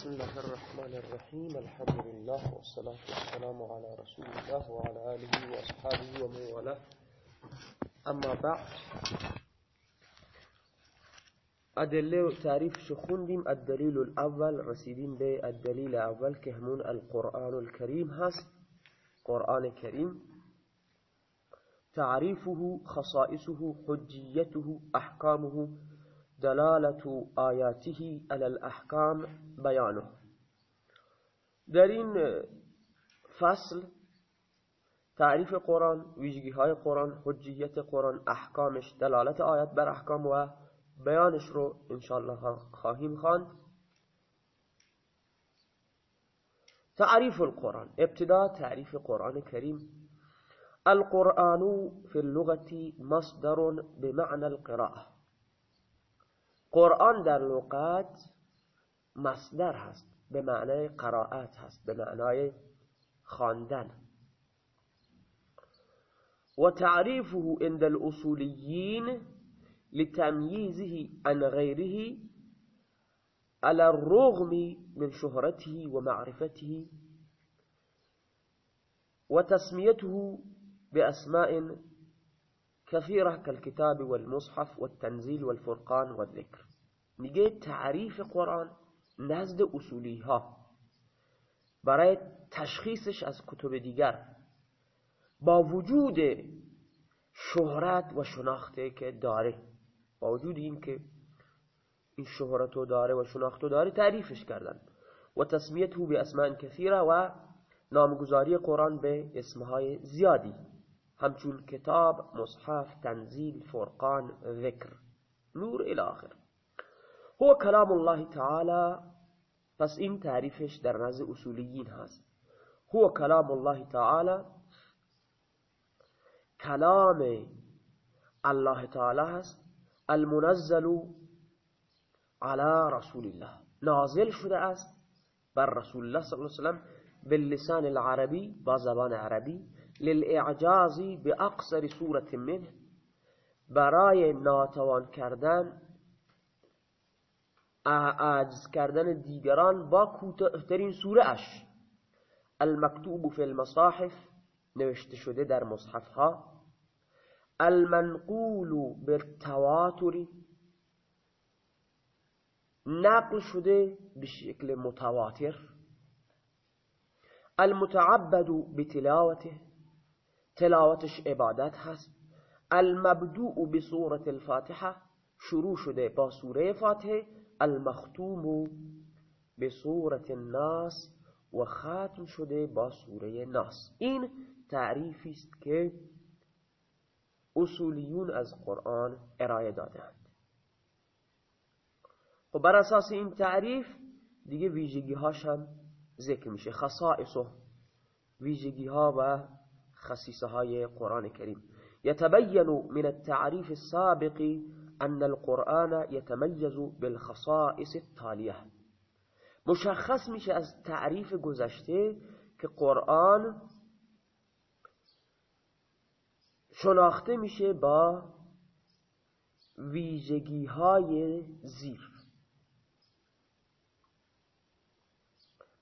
بسم الله الرحمن الرحيم. الحمد لله والصلاة والسلام على رسول الله وعلى آله وأصحابه ومن والاه. أما بعد أدلة و تعریفش خوندیم الدلیل الأول. رسیدیم به الدلیل اول که همون القرآن الكريم هست. قرآن کریم تعريفه خصائصه حجيته أحكامه دلالة آياته على الأحكام بیانه در این فصل تعریف قرآن ویژگی های قرآن حجیت قرآن احکامش دلالت آیات بر احکام و بیانش رو انشاءالله خواهیم خواند. تعریف القرآن ابتدا تعریف قرآن کریم. القرآن في اللغة مصدر بمعنى القراءة. قرآن در لغت مصدر هست. به معنای قرائت هست. به معنای خواندن. و تعریفه عند الاصوليين لتمييزه عن غيره على الرغم من شهرته ومعرفته وتسميته بأسماء كثيرة كالكتاب والمصحف والتنزيل والفرقان والذكر. میگه تعریف قرآن نزد اصولی ها برای تشخیصش از کتب دیگر. با وجود شهرت و شناخته که داره. با وجود این که این شهرتو داره و شناختو داره تعریفش کردن. و تسمیته به اسمان کثیره و نامگذاری قرآن به اسمهای زیادی. همچون کتاب، مصحف، تنزیل، فرقان، ذکر. نور الاخر هو کلام الله تعالی پس این تعریفش در نزد اصولیین هست. هو کلام الله تعالی کلام الله تعالی هست. المنزل على رسول الله. نازل شده است بر رسول الله صلی الله علیه وسلم باللسان العربی با زبان عربی. للإعجاز بأقصر صورت منه برای ناتوان کردن عجز کردن دیگران با کوتاهترین سوره اش المکتوب فی المصاحف نوشته شده در مصحف ها المنقول بالتواتر نقل شده به شکل متواتر. المتعبد بتلاوته تلاوتش عبادت هست. المبدوء بصورة الفاتحه شروع شده با سوره فاتحه. المختوم بصورة الناس و ختم شده با سوره ناس. این تعریفی است که اصولیون از قرآن ارائه دادند خب بر اساس این تعریف دیگه ویژگی هاش هم ذکر میشه. خصائصه ویژگی ها و خصیصه های قرآن کریم. يتبين من التعريف السابق أن القرآن يتميز بالخصائص التالية مشخص میشه از تعریف گذشته که قرآن شناخته میشه با ویژگی های زیر.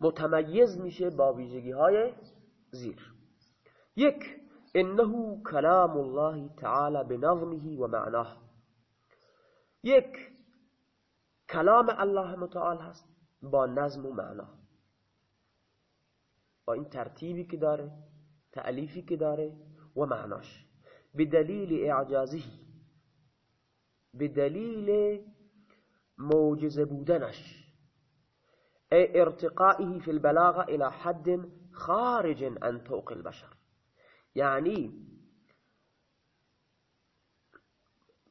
متمیز میشه با ویژگی های زیر. یک إنه کلام الله تعالی بنظمه و معناه یک کلام الله متعال هست با نظم و معنا. با این ترتیبی که داره تعلیفی که داره و معناش. بدلیل اعجازه بدلیل موجز بودنش. ای ارتقائه في البلاغه إلى حد خارج عن طوق البشر. یعنی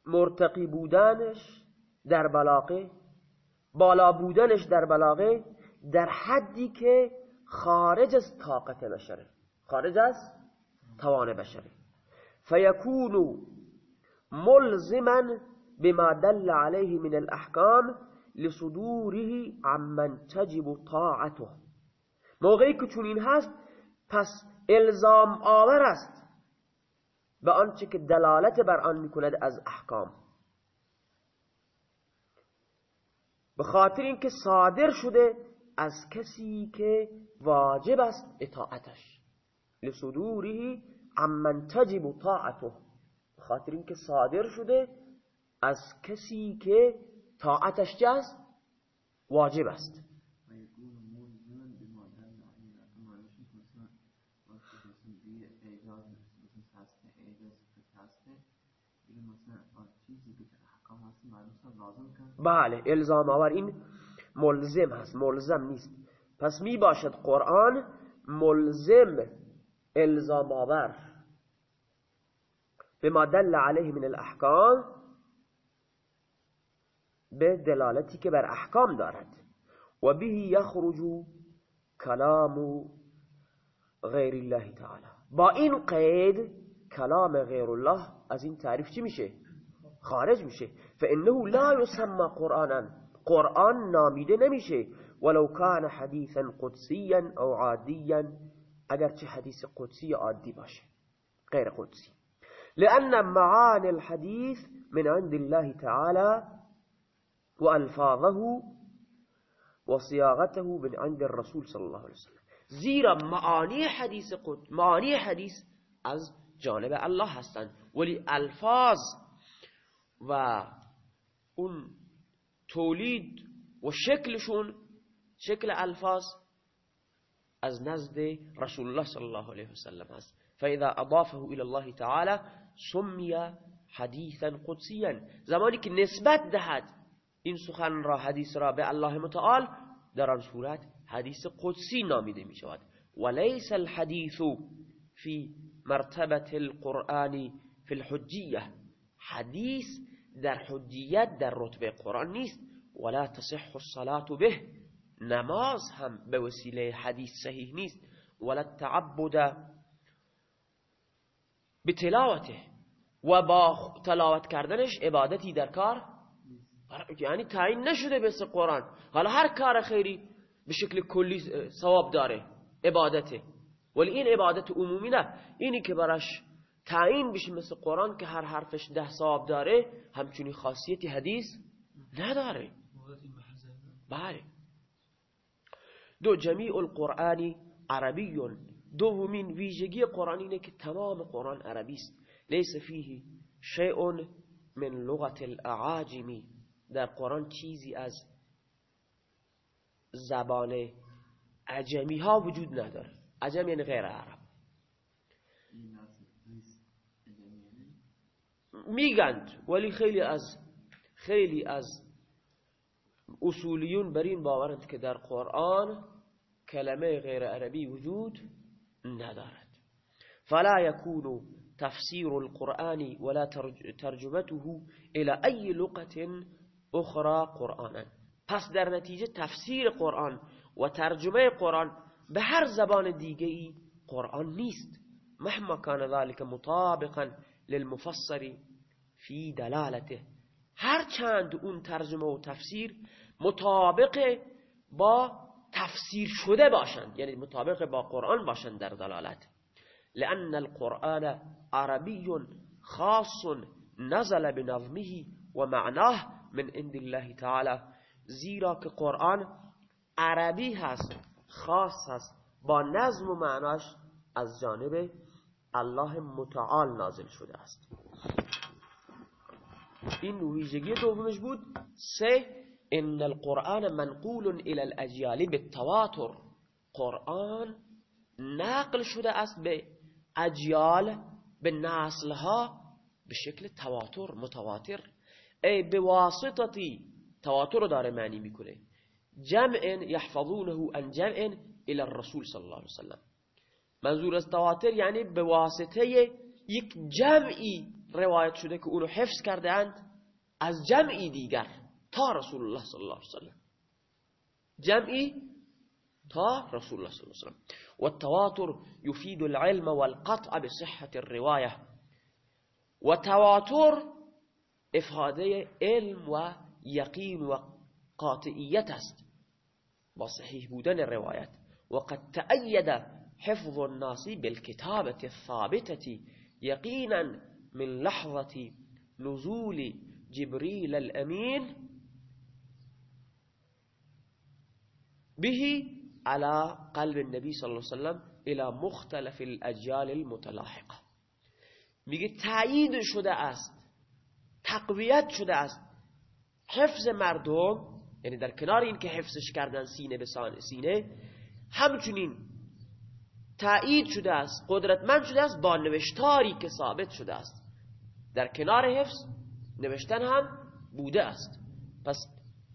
مرتقی بودنش در بلاغه بالا بودنش در بلاغه در حدی که خارج از طاقت بشره. خارج از توان بشره. فیکون ملزما بما دل عليه من الاحکام لصدوره عمن تجب طاعته. موقعی که چون هست پس الزام آور است به آنچه که دلالت بر آن می‌کند از احکام. به خاطر اینکه صادر شده از کسی که واجب است اطاعتش. لصدوره عمن تجب طاعته. خاطر اینکه صادر شده از کسی که طاعتش جست واجب است. بله الزام آور. این ملزم هست ملزم نیست. پس می باشد قرآن ملزم الزام آور. به ما دل علیه من الاحکام به دلالتی که بر احکام دارد. و به یخرج کلام غیر الله تعالی. با این قید کلام غیر الله از این تعریف چی میشه؟ خارج میشه. فإنه لا يسمى قرآنا. قرآن نامیده نمیشه. ولو كان حدیثا قدسیا أو عادیا اگرچه حدیث قدسی عادی باشه. غیر قدسی. لأن معاني الحديث من عند الله تعالى وألفاظه وصياغته من عند الرسول صلى الله عليه وسلم. زیرا معانی حدیث قد معانی حدیث از جانب الله هستند ولی الفاظ و اون تولید و شکلشون شکل الفاظ از نزد رسول الله صلی الله علیه وسلم هست فإذا أضافه إلى الله تعالی سمی حدیثا قدسیا زمانی که نسبت دهد این سخن را حدیث را به الله متعال در آن صورت حدیث قدسی نامیده می شود وليس الحديث في مرتبة القرآن في الحجیه حدیث در حجیت در رتبه قرآن نیست. ولا تصح الصلاة به. نماز هم به وسیله حدیث صحیح نیست. ولا التعبد به تلاوته و با تلاوت کردنش عبادتی در کار یعنی تعیین نشده مثل قرآن. حالا هر کار خیری به شکل کلی ثواب داره. عبادته. ولی این عبادت عمومی نه. اینی که براش تعیین بشه مثل قرآن که هر حرفش ده ثواب داره همچنین خاصیتی حدیث نداره. بله. دو جمیع القرآن عربی. دومین ویژگی قرآن اینه که تمام قرآن عربی است. لیس فیه شیء من لغت الاعاجمی در قرآن چیزی از زبان عجمی ها وجود نداره. عجم یعنی غیر عرب. میگند ولی خیلی از خیلی از اصولیون بر این باورند که در قرآن کلمه غیر عربی وجود ندارد. فلا يكون تفسير القرآن ولا ترجمته إلى أي لغة أخرى قرآنا. پس در نتیجه تفسیر قرآن و ترجمه قرآن به هر زبان دیگه ای قرآن نیست. مهما كان ذلك مطابقا للمفسر في دلالته. هر چند اون ترجمه و تفسیر مطابق با تفسیر شده باشند یعنی مطابق با قرآن باشند در دلالت. لأن القرآن عربي خاص نزل بنظمه ومعناه من عند الله تعالى زیرا که قرآن عربی هست خاص هست با نظم و معناش از جانب الله متعال نازل شده است. این ویژگی دومش بود سه إن القرآن منقول إلى الاجیال بالتواتر. قرآن نقل شده است به اجیال به نسلها به شکل تواتر متواتر. ای به واسطتی تواتر رو داره معنی میکنه. جمع یحفظونه ان جمع إلى الرسول صلی الله علیه وسلم. منظور از تواتر یعنی به واسطه یک جمعی روایت شده که اونو حفظ کرده اند از جمعی دیگر تا رسول الله صلی الله علیه وسلم. جمعی تا رسول الله صلی الله علیه وسلم. والتواتر يفيد العلم والقطع بصحة الرواية. وتواتر إفادة علم و یقین و قاطعیت است. با صحیح بودن الروايات. وقد تأيد حفظ الناس بالكتابة الثابتة يقينا من لحظة نزول جبريل الأمين بهی على قلب النبی صلی الله علیه وسلم الى مختلف الاجیال المتلاحقه میگه تایید شده است تقویت شده است. حفظ مردم یعنی در کنار این که حفظش کردن سینه به سینه همچنین تایید شده است قدرتمند شده است با نوشتاری که ثابت شده است. در کنار حفظ نوشتن هم بوده است. پس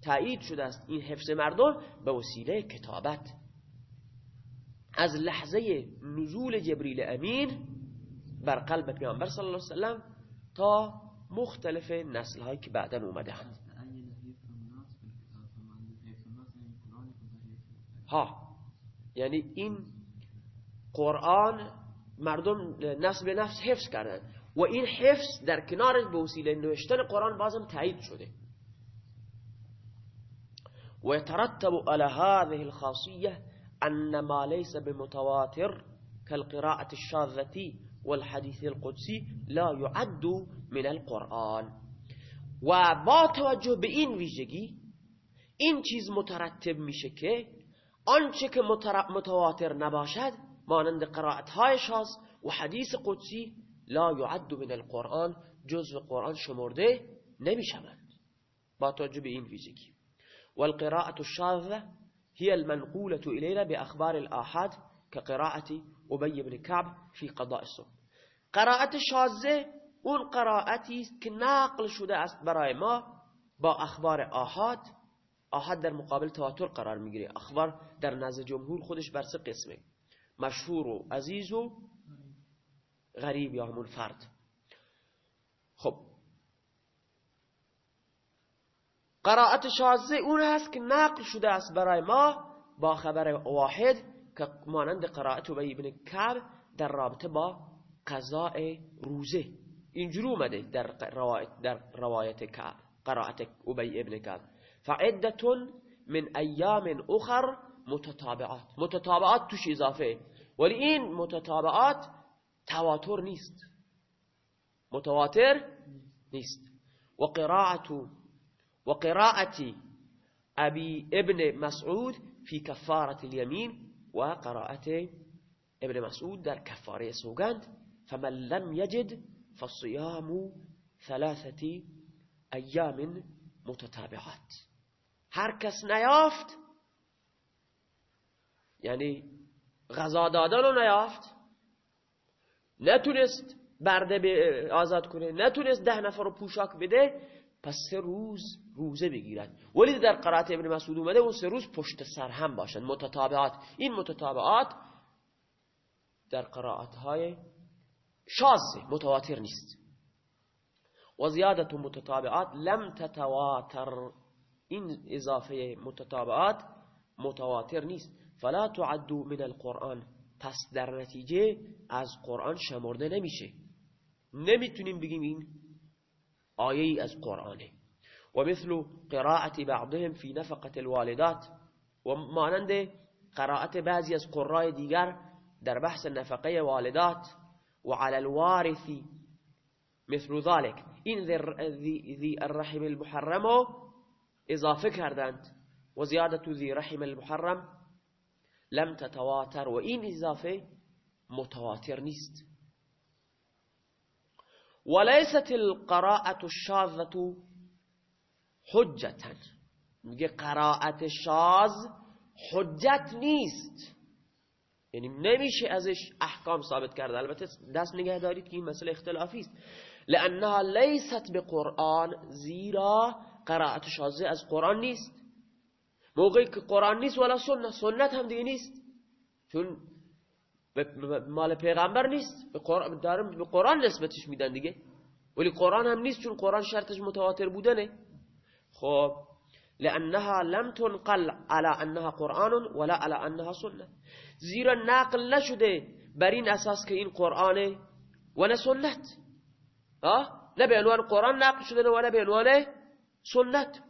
تایید شده است این حفظ مردم به وسیله کتابت. از لحظه نزول جبریل امین بر قلب پیامبر صلی الله علیه وسلم تا مختلف نسل هایی که بعدا اومده هست ها یعنی این قرآن مردم نسل به نفس حفظ کردن. و این حفظ در کنار به وسیله نوشتن قرآن بازم تایید شده. و يترتب على هذه الخاصية أن ما ليس بمتواتر كالقراءة الشاذة والحديث القدسي لا يعد من القرآن. و با توجه به این ویژگی این چیز مترتب میشه که آنچه که متواتر نباشد مانند قرائت های شاز و حدیث قدسی لا يعد من القرآن جزء قرآن شمرده نمی‌شوند با توجه به این ویژگی. والقراءة الشاذة هي المنقولة إلينا بأخبار الآحاد كقراءة أبي بن كعب في قضاء الصبح. قراءة شاذة اون قراءتی است که نقل شده است برای ما با اخبار آحاد. آحاد در مقابل تواتر قرار می‌گیره. اخبار در نزد جمهور خودش بر سه قسمه. مشهور و عزیز و غریب یا همون فرد. خب. قرائت شازه اون هست که نقل شده است برای ما با خبر واحد که مانند قرائت و ابن کعب در رابطه با قضاء روزه. اینجوری اومده در روایت در روایت کعب قرائت ابی ابن کعب. فعدت من ایام اخر متتابعات متتابعات توش اضافه. ولی این متتابعات تواتر نیست. متواتر نیست. و قراءت و قراءت ابی ابن مسعود فی کفارت الیمین و قراءت ابن مسعود در کفاره سوگند. فمن لم یجد فصیام ثلاثة ایام متتابعات هر کس نیافت یعنی غذا دادن رو نیافت. نتونست برده آزاد کنه. نتونست ده نفر رو پوشاک بده پس سه روز روزه بگیرد ولی در قرائت ابن مسعود اومده اون سه روز پشت سر هم باشن. متتابعات. این متتابعات در قرائت های شازه متواتر نیست. و زیادت متتابعات لم تتواتر. این اضافه متتابعات متواتر نیست. فلا تعد من القرآن. پس در نتیجه از قرآن شمرده نمیشه. نمیتونیم بگیم این آیه از قرآنه. و مثل قراءة بعضهم في نفقة الوالدات و مانند قراءت بعضی از قرآن دیگر در بحث نفقه والدات و على الوارث مثل ذلك. این ذی الرحم المحرم اضافه کردند. و زیادت ذی رحم المحرم لم تتواتر و این اضافه متواتر نیست. وليست القراءة الشاذة حجتا میگه قراءت شاذ حجت نیست. یعنی نمیشه ازش احکام ثابت کرد. البته دست نگه دارید که این مسئله اختلافی است. لانها لیست به قرآن زیرا قراءت شاذه از قرآن نیست. موقعی که قرآن نیست ولا سنت. سنت هم دیگه نیست. چون مال پیغمبر نیست. به قرآن دارم به قرآن نسبتش میدن دیگه. ولی قرآن هم نیست چون قرآن شرطش متواتر بودنه. خب. لانها لم تنقل على انها قرآن ولا على انها سنه زیرا نقل نشده بر این اساس که این قرآنه و نه سنت قرآن نقل شده و نه به عنوان سنت.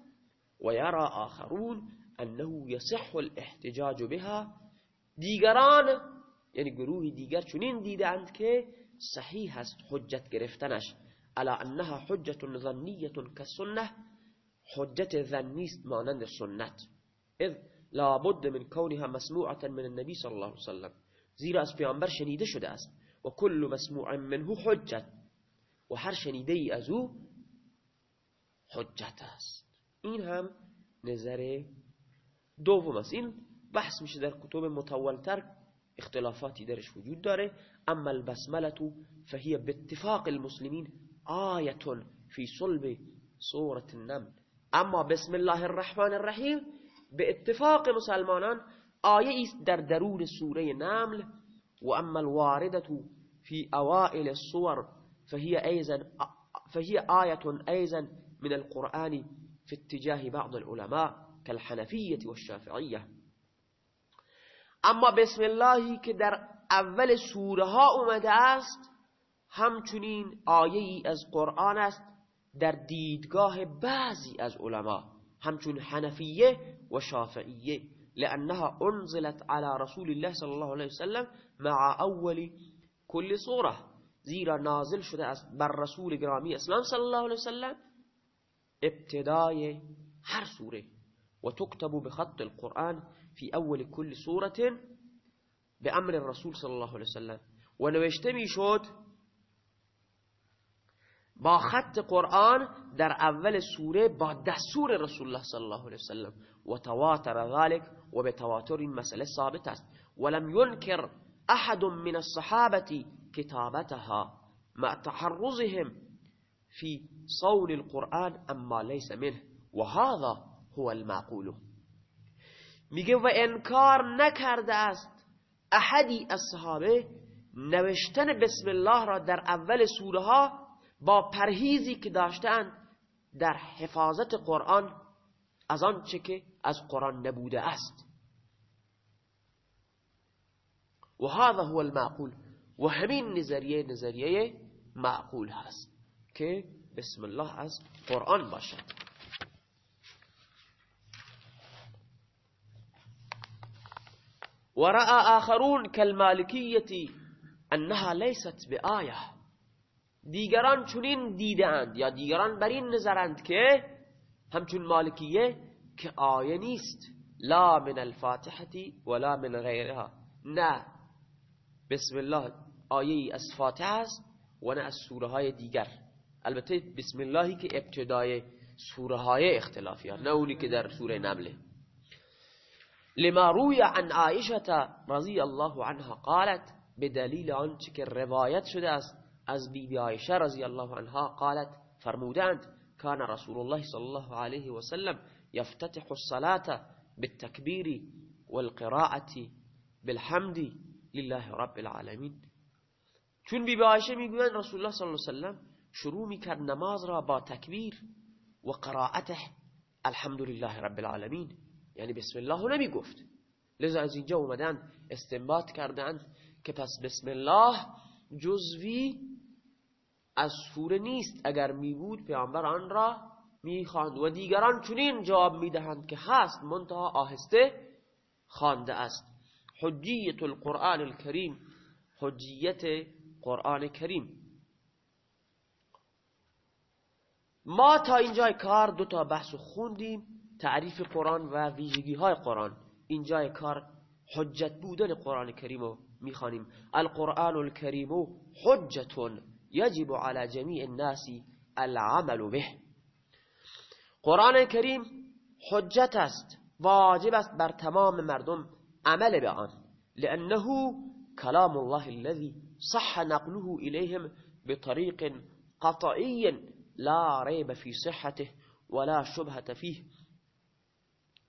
و یرا آخرون أنه یصح الاحتجاج بها. دیگران یعنی گروه دیگر چنین دیدند که صحیح است حجت گرفتنش. الا انها حجت ظنیه كالسنه حجت ظنی است مانند سنت. اذ لابد من كونها مسموعة من النبي صلى الله عليه وسلم. زیرا از پیامبر شنیده شده است. و مسموع منه حجت. و هر شنیده ای از أو حجت است. این هم نظر دوم است. این بحث میشه در کتب متولتر اختلافاتی درش وجود داره. اما البسملة فهي باتفاق المسلمين آیة فی صلب سورة النمل. اما بسم الله الرحمن الرحیم به اتفاق مسلمانان آیه است در درون سوره نمل. و اما الواردة في اوائل الصور فهي أيضا فهي آية من القرآن في اتجاه بعض العلماء. كالحنفية والشافعية. أما بسم الله که در أول سورة ها اومده است همچنین آیه ای از قرآن است در دیدگاه بعضی از علما همچون حنفیه و شافعیه لأنها انزلت على رسول الله صلی الله علیه وسلم مع اول كل صوره زیرا نازل شده است بر رسول گرامی اسلام صلی الله علیه وسلم ابتدای هر سوره. و تكتب بخط القرآن في أول كل سورة بأمر الرسول صلی الله علیه وسلم. و نوشته میشد با خط قرآن در أول سورة با دستور رسول الله صلی الله علیه وسلم. و تواتر ذلك و به تواتر این مسئله ثابت است. ولم ينكر أحد من الصحابة كتابتها مع تحرزهم في صون القرآن أما ليس منه. وهذا هو المعقول. میگه و انکار نکرده است احدی از صحابه نوشتن بسم الله را در اول سوره ها با پرهیزی که داشتن در حفاظت قرآن از آنچه که از قرآن نبوده است. و هذا هو المعقول. و همین نظریه نظریه معقول هست که بسم الله از قرآن باشد ورأى آخرون كالمالكية أنها ليست بآية. دیگران چنین دیدند یا دیگران بر این نظرند که همچون مالکیه که آیه نیست. لا من الفاتحتی ولا من غیرها. نه. بسم الله آیه از فاتحه است و نه از سوره های دیگر. البته بسم اللهی که ابتدای سوره های اختلافی نه اونی که در سوره نمله. لما روی عن عائشة رضی الله عنها قالت به دلیل آنچه که روایت شده است از بی بی عایشه رضی الله عنها قالت فرمودند كان رسول الله صلى الله عليه وسلم يفتتح الصلاة بالتكبير والقراءة بالحمد لله رب العالمين چون بی عایشه میگویند رسول الله صلی الله علیه وسلم شروع میکرد نماز را با تکبیر و قراءته الحمد لله رب العالمین. یعنی بسم الله نمی گفت لذا از اینجا اومدن استنباط کردند که پس بسم الله جزوی از سوره نیست. اگر می بود پیامبر آن را می‌خواند و دیگران چنین جواب می‌دهند که هست منتها آهسته خوانده است. حجیت القرآن الكریم حجیت قرآن کریم. ما تا اینجای کار دو تا بحث خوندیم. تعریف قرآن و ویژگی های قرآن اینجای کار حجت بودن قرآن کریم رو می‌خوانیم. القرآن الكریم حجت يجب على جميع الناس العمل به. قرآن کریم حجت است واجب است بر تمام مردم عمل به آن. لأنه كلام الله الذي صح نقله إليهم بطريق قطعي لا ريب في صحته ولا شبهة فيه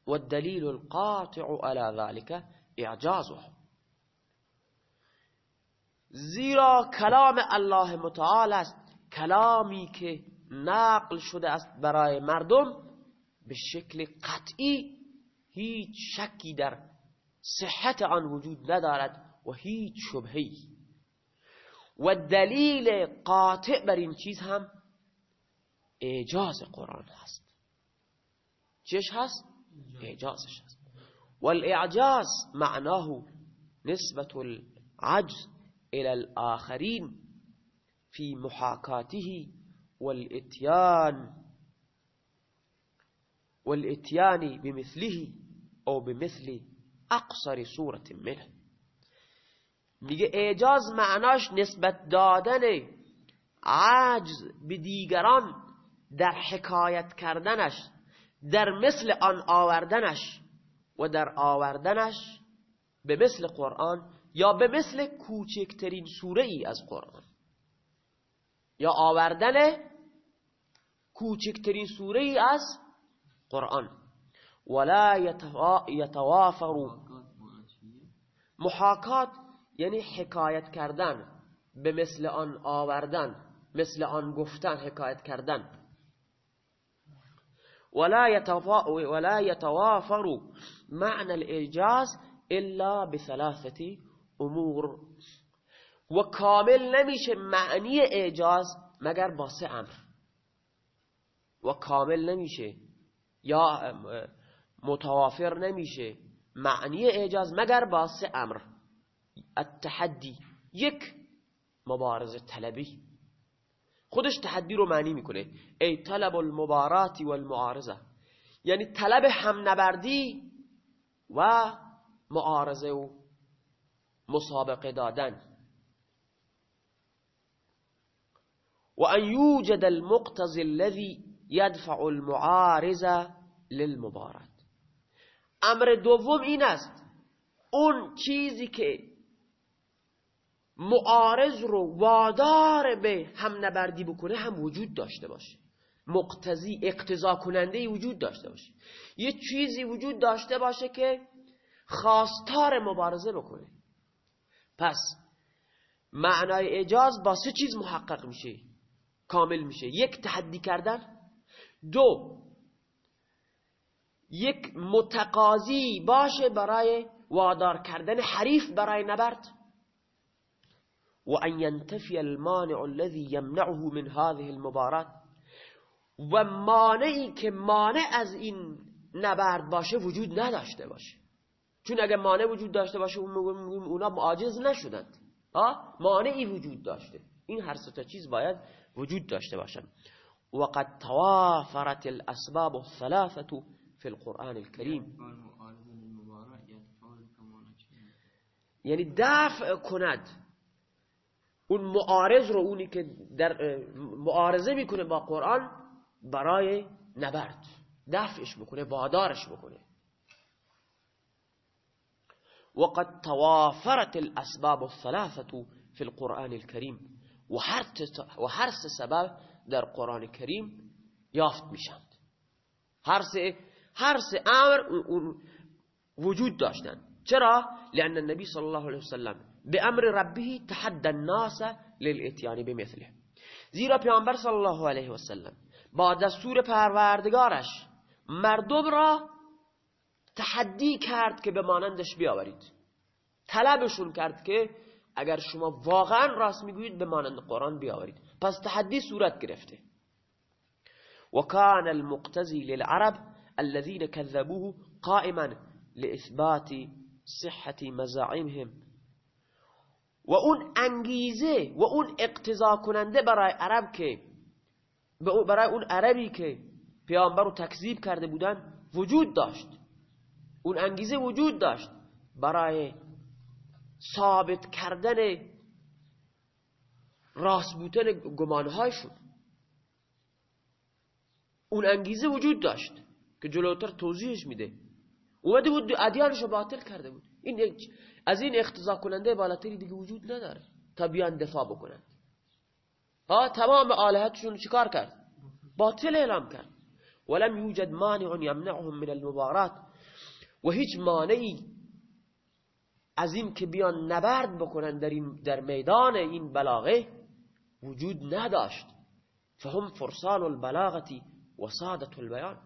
والدليل القاطع على ذلك إعجازه. زیرا کلام الله متعال است کلامی که نقل شده است برای مردم به شکل قطعی هیچ شکی در صحت آن وجود ندارد و هیچ شبهی و قاطع بر این چیز هم اعجاز قرآن هست. چش هست؟ اعجازش هست والإعجاز معناه نسبت العجز إلى الآخرين في محاكاته والإتيان والإتيان بمثله أو بمثل أقصر صورت منه. میگه اعجاز معناش نسبت دادن عجز به دیگران در حکایت کردنش در مثل آن آوردنش و در آوردنش به مثل قرآن یا به مثل کوچکترین سوره ای از قرآن. یا آوردن کوچکترین سوره ای از قرآن. ولا یتوافر محاکات یعنی حکایت کردن به مثل آن آوردن مثل آن گفتن حکایت کردن. ولا يتوافر معنى الإعجاز إلا بثلاثة أمور. و کامل نمیشه معنی إعجاز مگر با سه أمر. و کامل نمیشه یا متوافر نمیشه معنی إعجاز مگر با سه أمر. التحدی یک مبارزه طلبی. خودش تحدی رو معنی می‌کنه. ای طلب المبارات والمعارضه. یعنی طلب هم نبردی و معارضه و مسابقه دادن. و ان یوجد المقتضی الذي يدفع المعارضه للمبارات. امر دوم این است. اون چیزی که معارض رو وادار به هم نبردی بکنه هم وجود داشته باشه. مقتضی اقتضا کننده وجود داشته باشه. یه چیزی وجود داشته باشه که خواستار مبارزه بکنه. پس معنای اجاز با سه چیز محقق میشه. کامل میشه. یک تحدی کردن. دو یک متقاضی باشه برای وادار کردن حریف برای نبرد. وأن ينتفي المانع الذي يمنعه من هذه المبارات و مانعی که مانع از این نبرد باشه وجود نداشته باشه. چون اگه مانع وجود داشته باشه اونا معاجز نشدند. مانعی وجود داشته. این هر سه چیز باید وجود داشته باشن. وقد توافرت الاسباب الثلاثه في القرآن الكريم. یعنی دفع کند. اون معارض رو اونی که در معارضه می‌کنه با قرآن برای نبرد. دفعش بکنه وادارش بکنه وقد توافرت الاسباب الثلاثه في القرآن الكريم. و هر سبب در قرآن کریم یافت میشند هر سه هر امر وجود داشتند چرا؟ لان النبي صلی الله علیه وسلم به امر ربه تحدى الناس للاتیان بمثله. زیرا پیامبر صلی الله علیه و سلم با دستور پروردگارش مردم را تحدی کرد که به مانندش بیاورید. طلبشون کرد که اگر شما واقعا راست می‌گویید به مانند قرآن بیاورید. پس تحدی صورت گرفته. وكان المقتزي للعرب الذين كذبوه قائما لإثبات صحة مزاعمهم. و اون انگیزه و اون اقتضا کننده برای عرب که برای اون عربی که پیامبر رو تکذیب کرده بودن وجود داشت. اون انگیزه وجود داشت برای ثابت کردن راست بودن گمانهایشون اون انگیزه وجود داشت که جلوتر توضیحش میده. اومده بود ادیانش رو باطل کرده بود. این از این اختزا کننده بالاتری دیگه وجود نداره تا بیان دفاع بکنند. ها تمام آلهتشون چیکار کرد؟ باطل اعلام کرد. ولم یوجد مانع یمنعهم من المبارات. و هیچ مانعی از این که بیان نبرد بکنن در, این در میدان این بلاغه وجود نداشت. فهم فرسان البلاغتی و سادت البیان.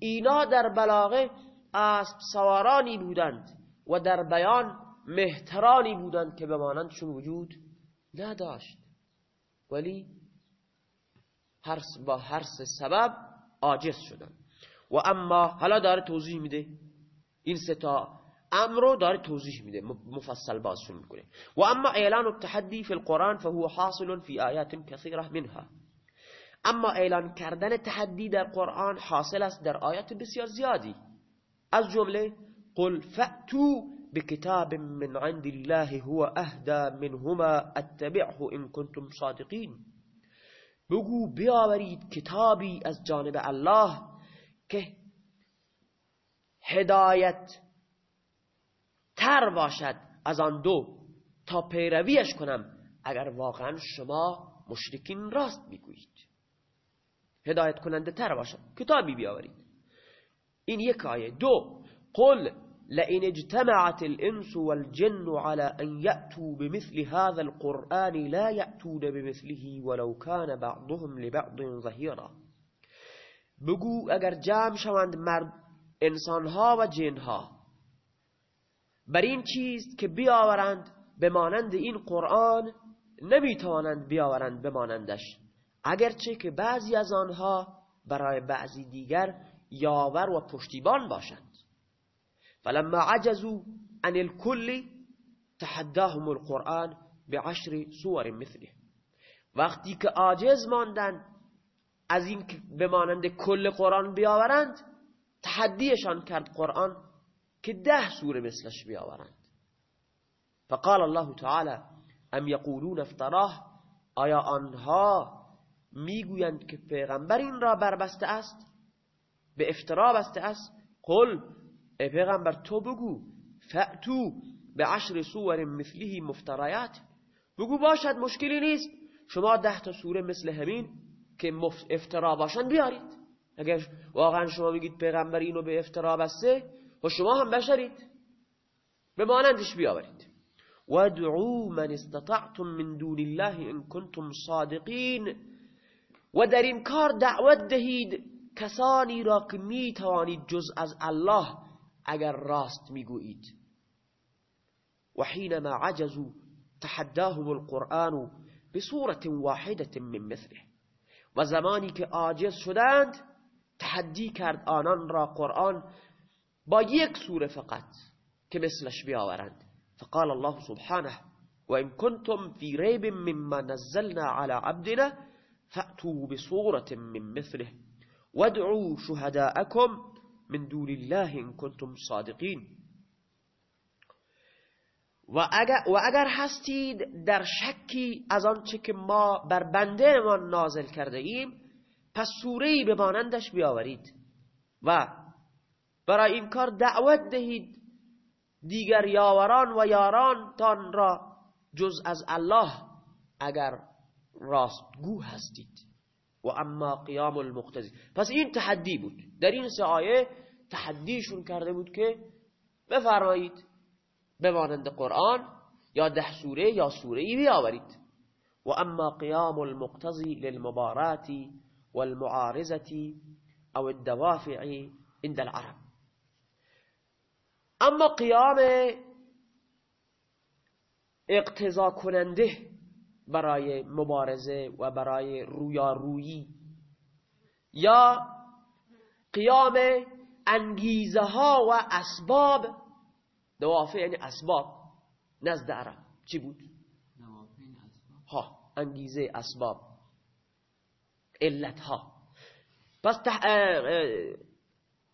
اینا در بلاغه اسب سوارانی بودند و در بیان مهترانی بودند که بمانندشون وجود نداشت. ولی هر با هر سبب عاجز شدن و اما حالا داره توضیح میده. این ستا امر رو داره توضیح میده. مفصل بازشون می‌کنه. و اما اعلان التحدی فی القرآن فهو حاصل فی آیات کثیره منها. اما اعلان کردن تحدی در قرآن حاصل است در آیات بسیار زیادی. از جمله قل فأتو بكتاب من عند الله هو اهدا منهما اتبعه ان کنتم صادقین بگو بیاورید کتابی از جانب الله که هدایت تر باشد از آن دو تا پیرویش کنم اگر واقعا شما مشرکین راست می‌گویید. هدایت کننده تر باشد. کتابی بیاورید. این یک آیه. دو قل لئن اجتمعت الانس والجن على ان يأتوا بمثل هذا القرآن لا يأتون بمثله ولو كان بعضهم لبعض ظهيرا. بگو اگر جمع شوند مرد انسانها و جنها بر این چیز که بیاورند به مانند این قرآن نمی‌توانند بیاورند به مانندش اگرچه که بعضی از آنها برای بعضی دیگر یاور و پشتیبان باشند فلما عجزوا عن الكل تحداهم القرآن بعشر صور مثله. وقتی که عاجز ماندن از این به مانند کل قرآن بیاورند تحدیشان کرد قرآن که ده سوره مثلش بیاورند. فقال الله تعالى ام یقولون افتراه آیا آنها می‌گویند که پیغمبر این را بربسته است؟ به افترا بسته است قل ای پیغمبر تو بگو فأتو به عشر سور مثله مفترایات بگو باشد مشکلی نیست. شما ده تا سوره مثل همین که افترا باشند بیارید. اگر واقعا شما میگید پیغمبر اینو به افترا بسته و شما هم بشرید. به مانندش بیاورید. وادعوا من استطعتم من دون الله ان کنتم صادقین و در این کار دعوت دهید. کسانی را که می توانید جز از الله اگر راست میگویید. و حینما عجزوا تحداهم القرآن بصورة واحدة من مثله. و زمانی که عاجز شدند تحدی کرد آنان را قرآن با یک سوره فقط که مثلش بیاورند. فقال الله سبحانه وإن كنتم في ريب مما نزلنا على عبدنا فأتوا بصورة من مثله. وادعوا شهداءكم من دون الله إن كنتم صادقين. و اگر, و اگر هستید در شکی از آنچه که ما بر بنده ما نازل کرده ایم پس سوره به مانندش بیاورید و برای این کار دعوت دهید دیگر یاوران و یاران تان را جز از الله اگر راستگو هستید. و اما قیام المقتضی پس این تحدی بود. در این سه آیه تحدیشون کرده بود که بفرمایید بمانند قرآن یا ده سوره یا سوره ای بیاورید. و اما قیام المقتضی للمبارات والمعارضة أو الدوافع عند العرب. أما قیام اقتضا کننده برای مبارزه و برای رویارویی. یا قیام انگیزه ها و اسباب. دوافع یعنی اسباب. نزد عرب. چی بود؟ ها انگیزه اسباب. علت ها پس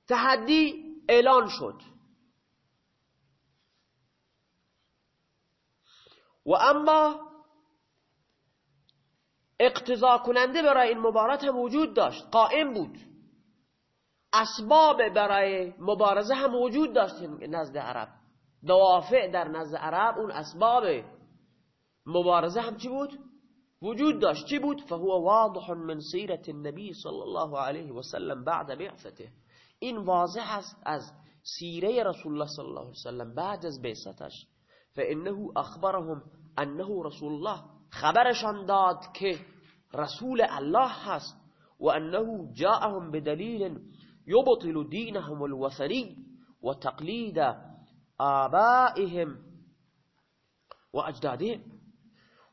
تحدی اعلان شد. و اما اقتضا کننده برای این مبارات هم وجود داشت قائم بود. اسباب برای مبارزه هم وجود داشت نزد عرب. دوافع در نزد عرب اون اسباب مبارزه هم چی بود؟ وجود داشت. چی بود؟ فهو واضح من سیرت النبی صلی الله علیه و سلم بعد بعثته. این واضح است از سیره رسول الله صلی الله علیه و سلم بعد از بعثتش. فانه اخبرهم انه رسول الله خبرشان داد که رسول الله هست و انه جاءهم بدلیل یبطل دینهم الوثنی و تقلید آبائهم و اجدادهم.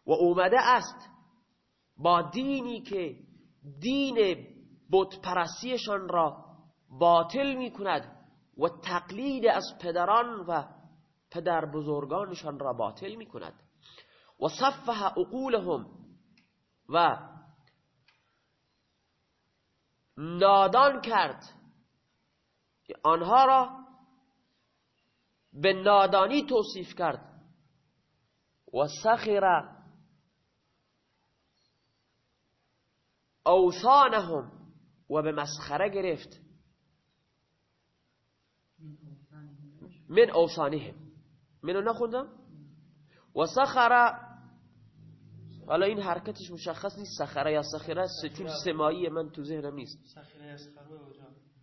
و اومده است با دینی که دین بت پرستیشان را باطل می کند و تقلید از پدران و پدر بزرگانشان را باطل می کند و عقولهم. و نادان کرد. که آنها را به نادانی توصیف کرد. و سخر اوثانهم و به مسخره گرفت. من اوثانهم. منو نخوندم؟ و سخر حالا این حرکتش مشخص نیست. سخره یا سخره چون سمایی من تو ذهنم نیست.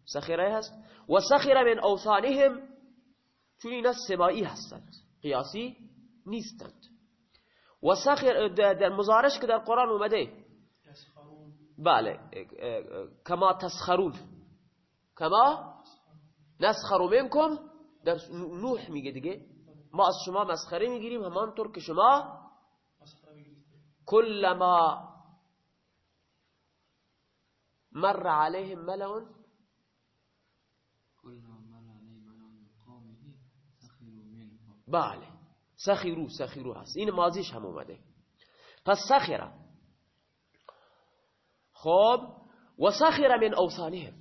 سخره هست. و سخر من اوثانهم. چون اینا سمایی هستند. قیاسی نیستند. و سخر در مزارش که در قرآن اومده. بله. کما تسخرون. کما نسخر منکم. در نوح میگه دیگه. ما از شما مسخره می‌گیریم همانطور که شما كلما مر عليهم ملأ بله سخیرو سخیرو هست. این مازیش هم اومده. پس سخیره خب و سخیر من اوسانهم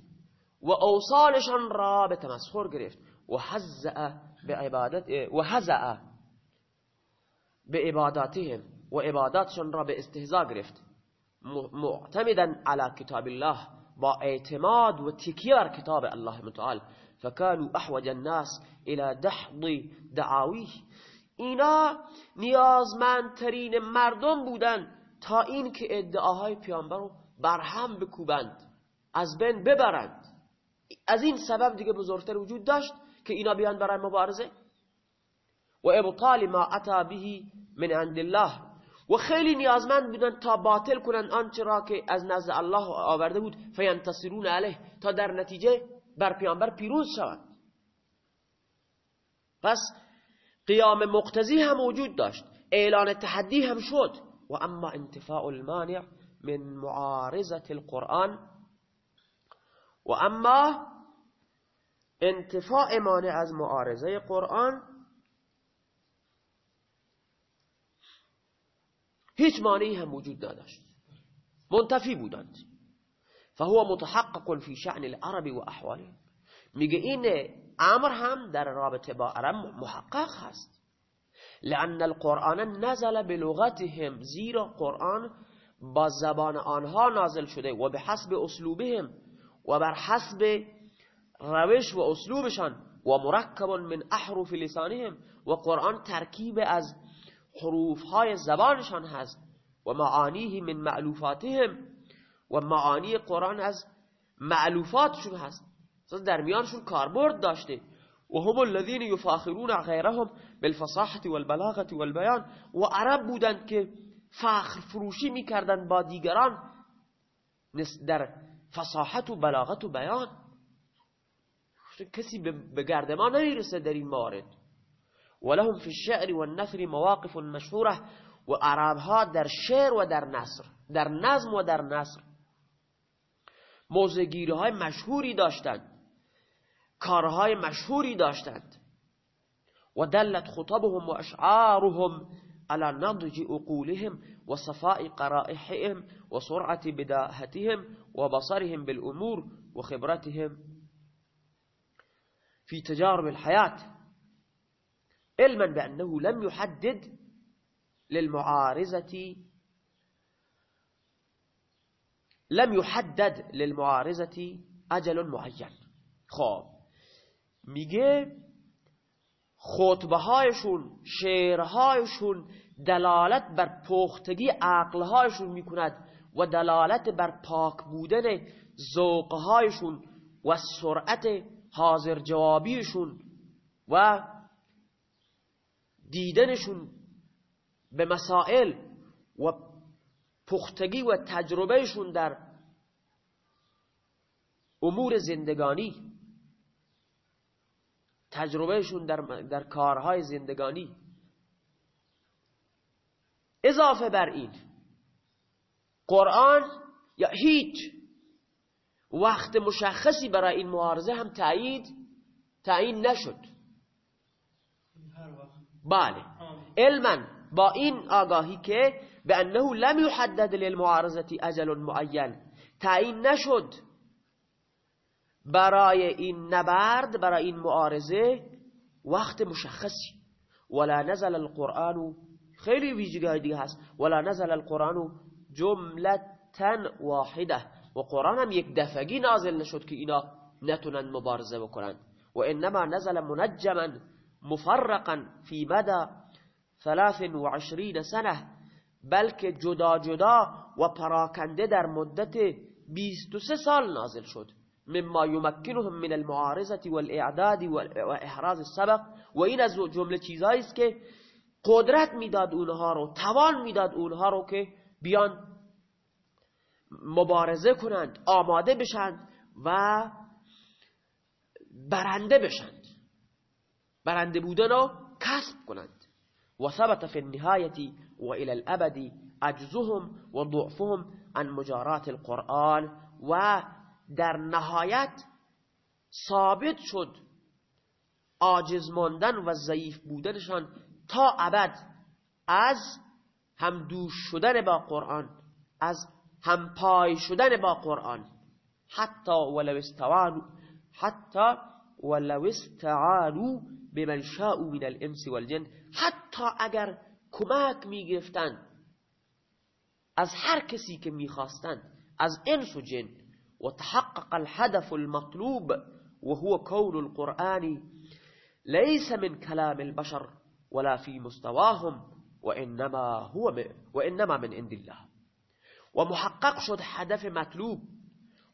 و اوسانشان را به تمسخر گرفت. و حزع به عبادت و حزع به عباداتهم. و عباداتشان را به استهزا گرفت. معتمدا على کتاب الله با اعتماد و تکیه کتاب الله متعال. فكانوا احوج الناس الى دحض دعاویه. اینا نیازمندترین مردم بودن تا این که ادعاهای پیامبر رو برهم بکوبند از بین ببرند. از این سبب دیگه بزرگتر وجود داشت که اینا بیان برای مبارزه. و ابطال ما عطا به من عند الله. و خیلی نیازمند بودن تا باطل کنن آنچه را که از نزد الله آورده بود. فینتصرون علیه تا در نتیجه بر پیامبر پیروز شوند. پس قیام مقتضی هم وجود داشت. اعلان تحدی هم شد. و اما انتفاع المانع من معارضة القرآن. و اما انتفاع مانع از معارضه قرآن. هیچ مانعی هم وجود نداشت. منتفی بودند. فهو متحقق فی شأن العرب و احوالهم میگه این أمر هم در رابطه با عرب محقق هست. لأن القرآن نزل بلغتهم زیرا قرآن با زبان آنها نازل شده و به حسب اسلوبهم و بر حسب روش و اسلوبشان و مرکب من احرف لسانهم. و قرآن ترکیب از حروف های زبانشان هست. و معانیه من معلوفاتهم. و معانی قرآن از معلوفاتشون هست. در میانشون کاربرد داشته. و هم الذين يفاخرون غيرهم بالفصاحة والبلاغة والبيان و عرب بودند که فخر فروشی می‌کردند با دیگران در فصاحت و بلاغت و بیان. کسی به گرد ما نمی‌رسه در این موارد ولهم في الشعر والنثر مواقف مشهورة و عربها در شعر و در نصر در نظم و در نصر موزگیری های مشهوری داشتند. کارهای مشهوری داشتند. و دلت خطبهم و اشعارهم على نضج اقولهم و صفاء قرائحهم و سرعت بداهتهم و بصرهم بالامور و خبرتهم. في تجارب الحياة علما بأنه لم يحدد للمعارضة لم يحدد للمعارضة أجل معين. خب میگه خطبه هایشون شعرهایشون دلالت بر پختگی عقلهایشون می‌کند و دلالت بر پاک بودن ذوقهایشون و سرعت حاضر جوابیشون و دیدنشون به مسائل و پختگی و تجربهشون در امور زندگانی تجربهشون در, در کارهای زندگانی. اضافه بر این قرآن یا هیچ وقت مشخصی برای این معارضه هم تایید تعیین نشد. بله. علما با این آگاهی که به انه لم یحدد للمعارضه اجل معین تعیین نشد برای این نبرد برای این معارضه وقت مشخصی. ولا نزل القرآن خیلی ویژگی دیگه هست. ولا نزل القرآن جملتا واحده. و قرآن هم یک دفگی نازل نشد که اینا نتونن مبارزه بکنن. و انما نزل منجما مفرقا في مدى 23 سنه بلکه جدا جدا و پراکنده در مدت 23 سال نازل شد. مما يمكنهم من المعارضة والإعداد وإحراز السبق. و این از جمله چیزهایی است که قدرت می‌داد اونها رو توان می‌داد اونها رو که بیان مبارزه کنند آماده بشند و برنده بشند. برنده بودن رو کسب کنند. و ثبت فی النهایت و الى الابد عجزهم و ضعفهم عن مجارات القرآن و در نهایت ثابت شد عاجز ماندن و ضعیف بودنشان تا ابد از هم دوش شدن با قرآن از هم پای شدن با قرآن. حتی ولو استعانوا حتی ولو استعانوا بمن شاءوا من الإنس والجن حتی اگر کمک میگرفتند از هر کسی که میخواستند از انس و جن. وتحقق الهدف المطلوب وهو كون القرآن ليس من كلام البشر ولا في مستواهم وإنما, هو وإنما من عند الله. ومحقق شد هدف مطلوب.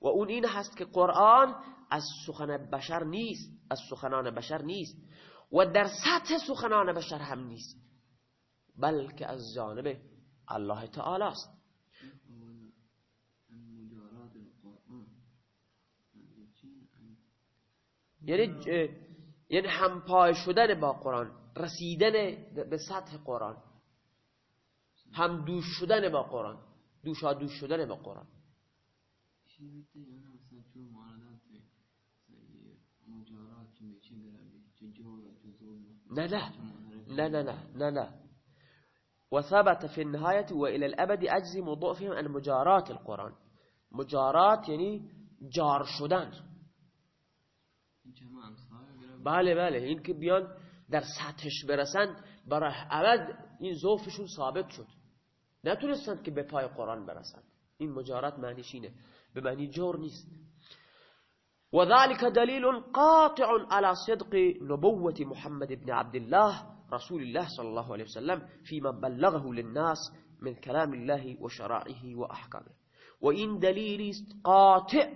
و اون این هست که قرآن از سخن بشر نیست از سخنان بشر نیست و در سطح سخنان بشر هم نیست بلکه از جانب الله تعالی است. یعنی یعنی همپای شدن با قرآن رسیدن به سطح قرآن هم دوش شدن با قرآن دوشا دوش شدن با قرآن. نه نه نه نه نه نه نه وثبت في النهاية وإلى الأبد أجزم مضوفهم عن مجارات القرآن. مجارات یعنی جار شدن. بله بله. این که بیان در سطحش برسند برای ابد این ظوفشون ثابت شد. نتونستند که به پای قرآن برسند این مجارات معنیش اینه. به معنی جور نیست. وذلك دليل قاطع على صدق نبوة محمد بن عبد الله رسول الله صلى الله عليه وسلم فيما بلغه للناس من كلام الله وشرائعه وأحكامه. وإن دليل قاطع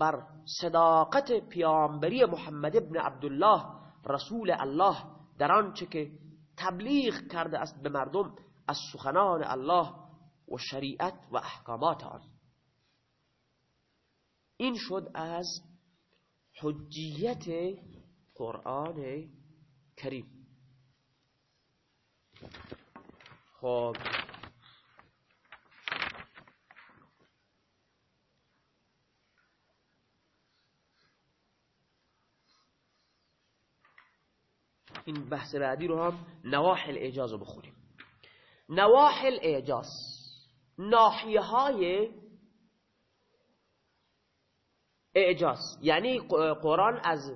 بر صداقت پیامبری محمد ابن عبدالله رسول الله در آنچه که تبلیغ کرده است به مردم از سخنان الله و شریعت و احکامات آن. این شد از حجیت قرآن کریم. خب. این بحث بعدی رو هم نواحل اعجاز رو بخونیم. نواحل اعجاز. ناحیه های اعجاز. یعنی قرآن از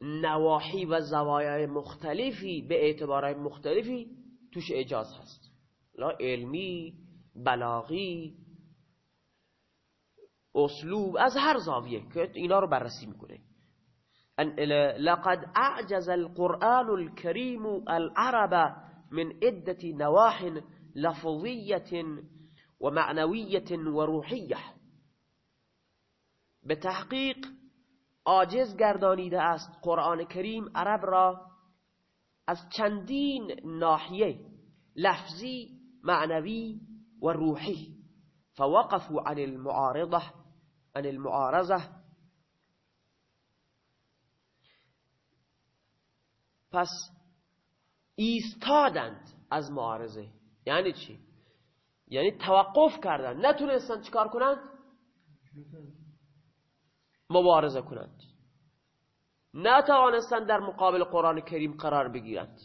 نواحی و زوایای مختلفی به اعتبارهای مختلفی توش اعجاز هست. لا علمی بلاغی اسلوب از هر زاویه که اینا رو بررسی می‌کنه. لقد أعجز القرآن الكريم العرب من عدة نواح لفظية ومعنوية وروحية به تحقیق عاجز گردانیده است قرآن کریم عرب را از چندین ناحیه لفظی معنوی و روحی فوقفوا عن المعارضه عن المعارضه پس ایستادند از معارضه یعنی چی؟ یعنی توقف کردند نتونستند چیکار کنند؟ مبارزه کنند. نتوانستند در مقابل قرآن کریم قرار بگیرند.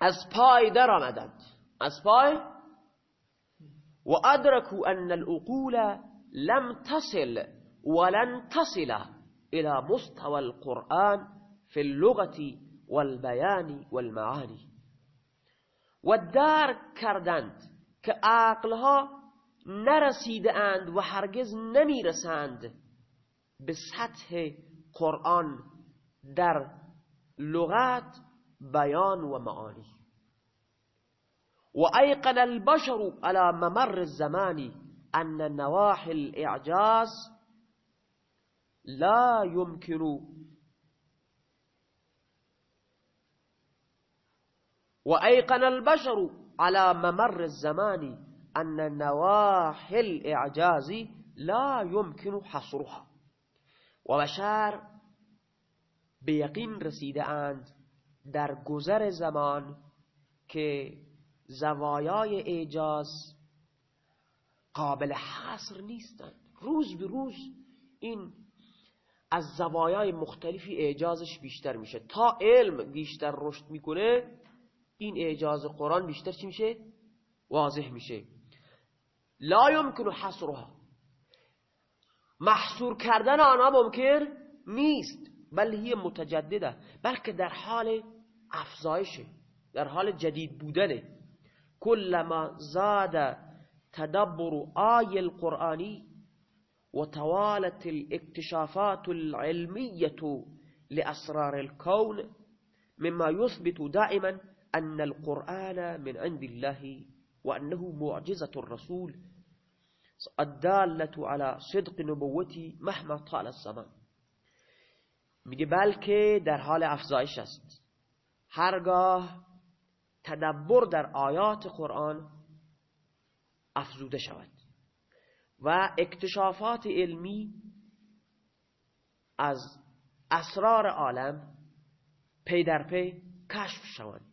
از پای در آمدند. از پای؟ و ادرکو ان العقول لم تصل ولن تصل الى مستوى القرآن في اللغة والبيان والمعاني و درک کردند که عقلها نرسیده اند و هرگز نمی‌رسند به سطح قرآن در لغت بیان و معانی. و ایقن البشر على ممر الزمان ان نواحي الاعجاز لا يمكن وأيقن البشر على ممر الزمان أن نواحي الإعجاز لا يمكن حصرها. وبشر بيقين رسيده اند در گذر زمان که زوایای اعجاز قابل حصر نیستند. روز به روز این از زوایای مختلفی اعجازش بیشتر میشه. تا علم بیشتر رشد می‌کنه این اعجاز قرآن بیشتر چی میشه؟ واضح میشه. لا یمکن حصرها. محصور کردن آنها ممکن نیست بل هی متجدده بلکه در حال افزایشه در حال جدید بودنه. كلما زاد تدبر آي القرآني وتوالت الاكتشافات العلمية لأسرار الكون مما يثبت دائما أن القرآن من عند الله وأنه معجزة الرسول. الدالة على صدق نبوتي مهما طال الزمان. میگه بلکه در حال افزایش است. هرگاه تدبر در آیات قرآن افزوده شود و اکتشافات علمی از اسرار عالم پی در پی کشف شوند.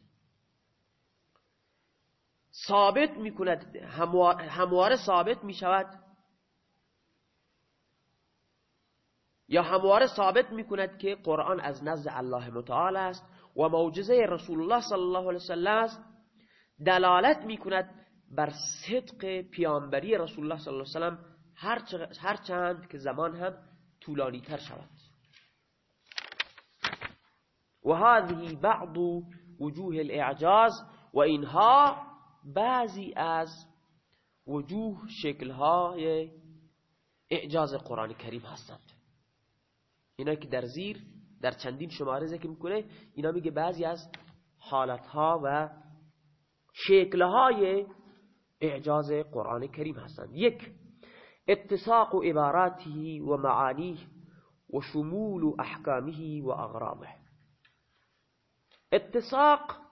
ثابت می کند همواره ثابت می شود یا همواره ثابت می کند که قرآن از نزد الله متعال است و معجزه رسول الله صلی الله علیه وسلم است. دلالت می کند بر صدق پیامبری رسول الله صلی الله علیه وسلم هر چند که زمان هم طولانی تر شود. و هذه بعض وجوه الاعجاز و اینها بعضی از وجوه شکلهای اعجاز قرآن کریم هستند. اینا که در زیر در چندین شماره ذکر می‌کنه اینا میگه بعضی از حالتها و شکلهای اعجاز قرآن کریم هستند. یک اتساق عباراته و معانیه و شمول احکامه و اغرامه. اتساق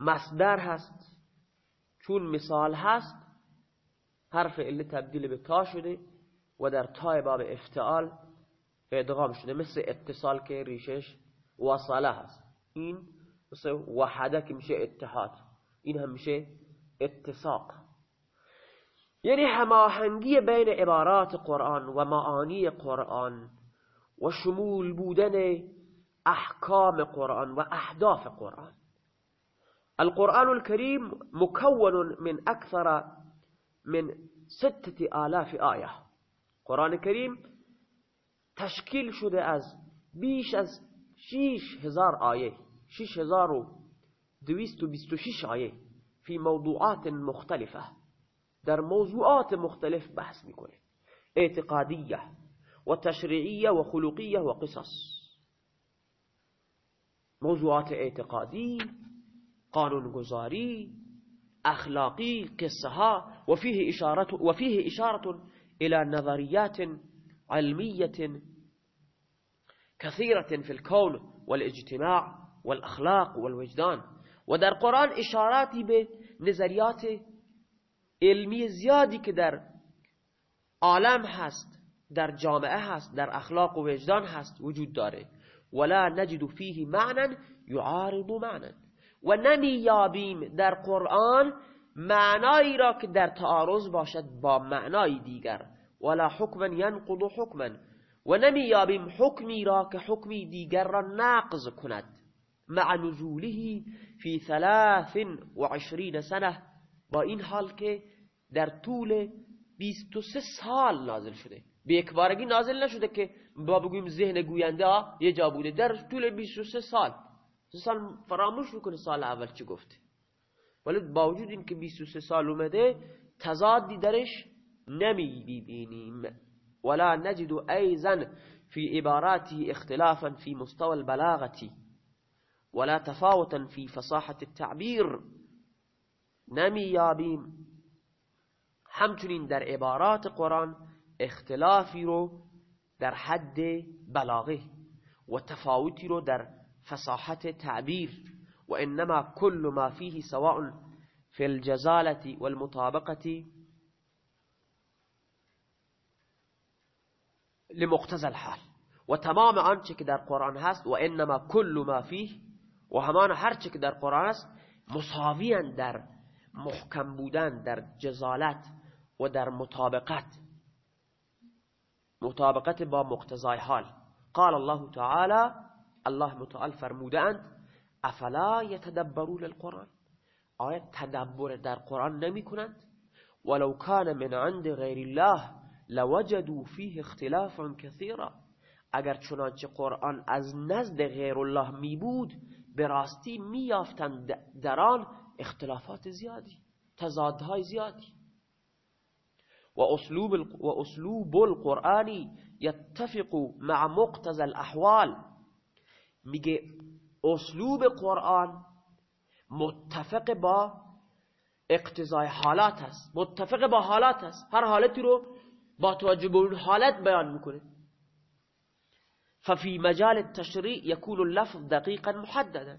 مصدر هست چون مثال هست حرف علت تبدیل به تا شده و در تای باب افتعال ادغام شده مثل اتصال که ریشش وصله هست. این مثل وحده که میشه اتحاد. این هم میشه اتساق. یعنی هماهنگی بین عبارات قرآن و معانی قرآن و شمول بودن احکام قرآن و اهداف قرآن. القرآن الكريم مكون من أكثر من ستة آلاف آية. قرآن الكريم تشکیل شده از بیش از شیش هزار آیه شیش هزار و دویست و بیست فی موضوعات مختلفه. در موضوعات مختلف بحث میکنه. اعتقادیه و تشریعیه و خلقیه و قصص. موضوعات اعتقادی قانونگذاری اخلاقی قصة ها و فيه إشارة و فيه إشارة إلى نظريات علمية كثيرة في الكون والاجتماع والأخلاق والوجدان. و در قرآن اشاراتی به نظریات علمی زیادی که در عالم هست در جامعة هست در أخلاق و وجدان هست وجود داره. ولا نجد فيه معنى يعارض معنى و نمیابیم در قرآن معنایی را که در تعارض باشد با معنای دیگر. ولا حکما ینقض حکما و نمیابیم حکمی را که حکمی دیگر را نقض کند. مع نزوله فی ثلاث و عشرین سنه. با این حال که در طول 23 سال نازل شده. به یک بارگی نازل نشده که با بگویم ذهن گوینده یه جا بوده. در طول 23 سال. سال فراموش می‌کنه سال اول چی گفته ولی با وجود این که 23 سال اومده تضادی درش نمی ببینیم ولا نجد ایزا في عباراته اختلافا في مستوى البلاغة ولا تفاوتا في فصاحة التعبير نمی یابیم همچنین در عبارات قرآن اختلافی رو در حد بلاغه و تفاوتی رو در فصاحت تعبیر و انما كل ما فيه سواء في الجزالة والمطابقة لمقتضى الحال. و تمام آنچه که در قرآن هست و انما كل ما فيه و همان هرچه که در قرآن هست مساویان در محکم بودن در جزالت و در مطابقت. مطابقت با مقتضای حال. قال الله تعالی الله متعال فرمودند افلا یتدبرون القرآن؟ آیا تدبر در قرآن نمی کنند ولو کان من عند غیر الله لوجدوا فيه اختلافا كثيرا اگر چنانچه قرآن از نزد غیر الله می بود به راستی می یافتند در آن اختلافات زیادی تضادهای زیادی. و اسلوب القرآنی يتفق مع مقتضى الاحوال. میگه اسلوب قرآن متفق با اقتضای حالات است. متفق با حالات است. هر حالتی رو با توجه به اون حالت بیان می‌کنه. ففي مجال التشریع يكون اللفظ دقیقا محددا.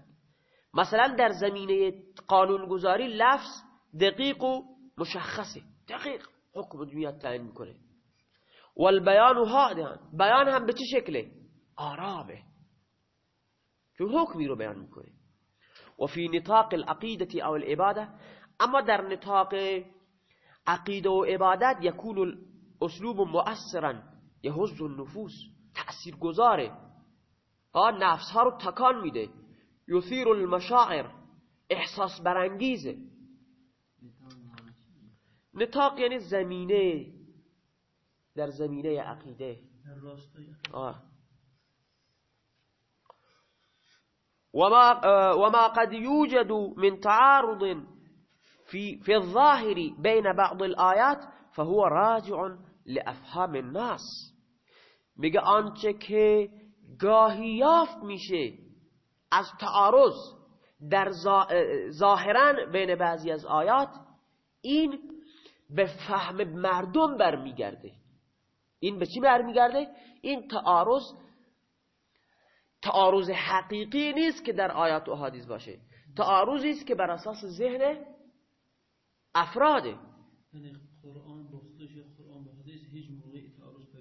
مثلا در زمینه قانونگذاری لفظ دقیق و مشخصه. دقیق حکم میاد تعیین می‌کنه. والبیان هادئا بیان هم به چه شکله؟ آرامه. چون حکمی رو بیان می‌کنه. و فی نطاق العقیدة او العباده اما در نطاق عقیده و عبادت یکون اسلوب مؤثرا یهز النفوس تأثیر گذاره نفس ها رو تکان میده. یثیر المشاعر احساس برانگیزه. نطاق یعنی زمینه در زمینه عقیده. آه. وما, وما قد يوجد من تعارض في, في الظاهر بين بعض الآيات فهو راجع لأفهام الناس. میگه آنچه که گاهی یافت میشه از تعارض در ظاهرا بین بعضی از آیات این به فهم مردم برمیگرده. این به چی برمیگرده؟ این تعارض تعارض حقیقی نیست که در آیات و حدیث باشه. تعارضی است که بر اساس ذهن افراده یعنی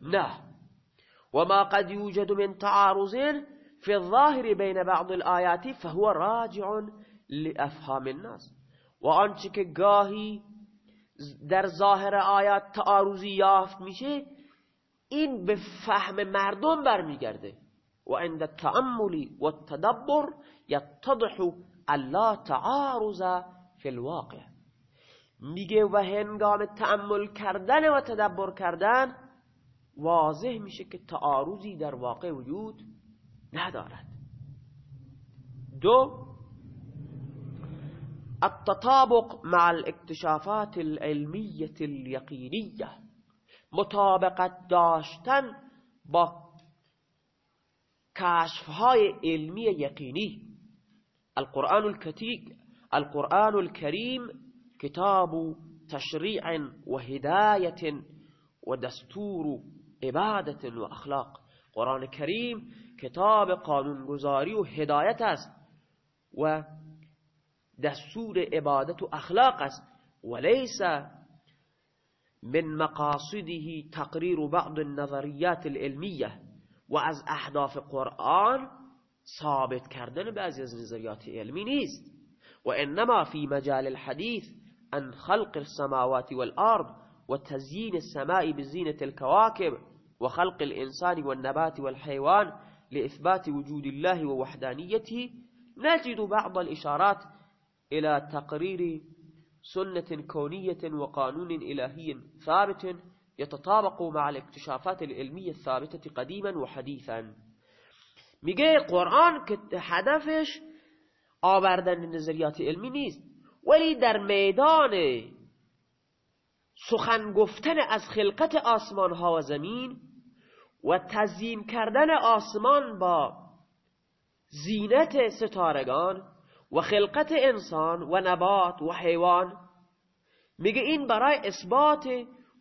نه. وما قد يوجد من تعارض في الظاهر بين بعض الآيات فهو راجع لأفهام الناس. و آنچه که گاهی در ظاهر آیات تعارضی یافت میشه این به فهم مردم برمیگرده. و عند التأمل والتدبر يتضح ألا تعارض في الواقع. میگه و هنگام تأمل کردن و تدبر کردن واضح میشه که تعارضی در واقع وجود ندارد. دو التطابق مع الاكتشافات العلمية اليقينية مطابقت داشتن با کشفهای علمی یقینی. القرآن القرآن الكريم كتاب تشريع وهداية ودستور عبادت و اخلاق. قرآن کریم کتاب قانونگذاری و هدایت است و دستور عبادت و اخلاق وليس من مقاصده تقریر بعض النظریات العلمیه و از اهداف قرآن ثابت کردن بعضی از نظریات علمی نیست. و انما فی مجال الحديث عن خلق السماوات والارض وتزيين السماء بزينة الكواكب وخلق الإنسان والنبات والحيوان لإثبات وجود الله ووحدانيته نجد بعض الإشارات إلى تقرير سنة كونية وقانون إلهي ثابت يتطابق مع الاكتشافات العلمية الثابتة قديما وحديثا. میگه قرآن که هدفش آوردن نظریات علمی نیست ولی در میدان سخن گفتن از خلقت آسمان ها و زمین و تزیین کردن آسمان با زینت ستارگان و خلقت انسان و نبات و حیوان. میگه این برای اثبات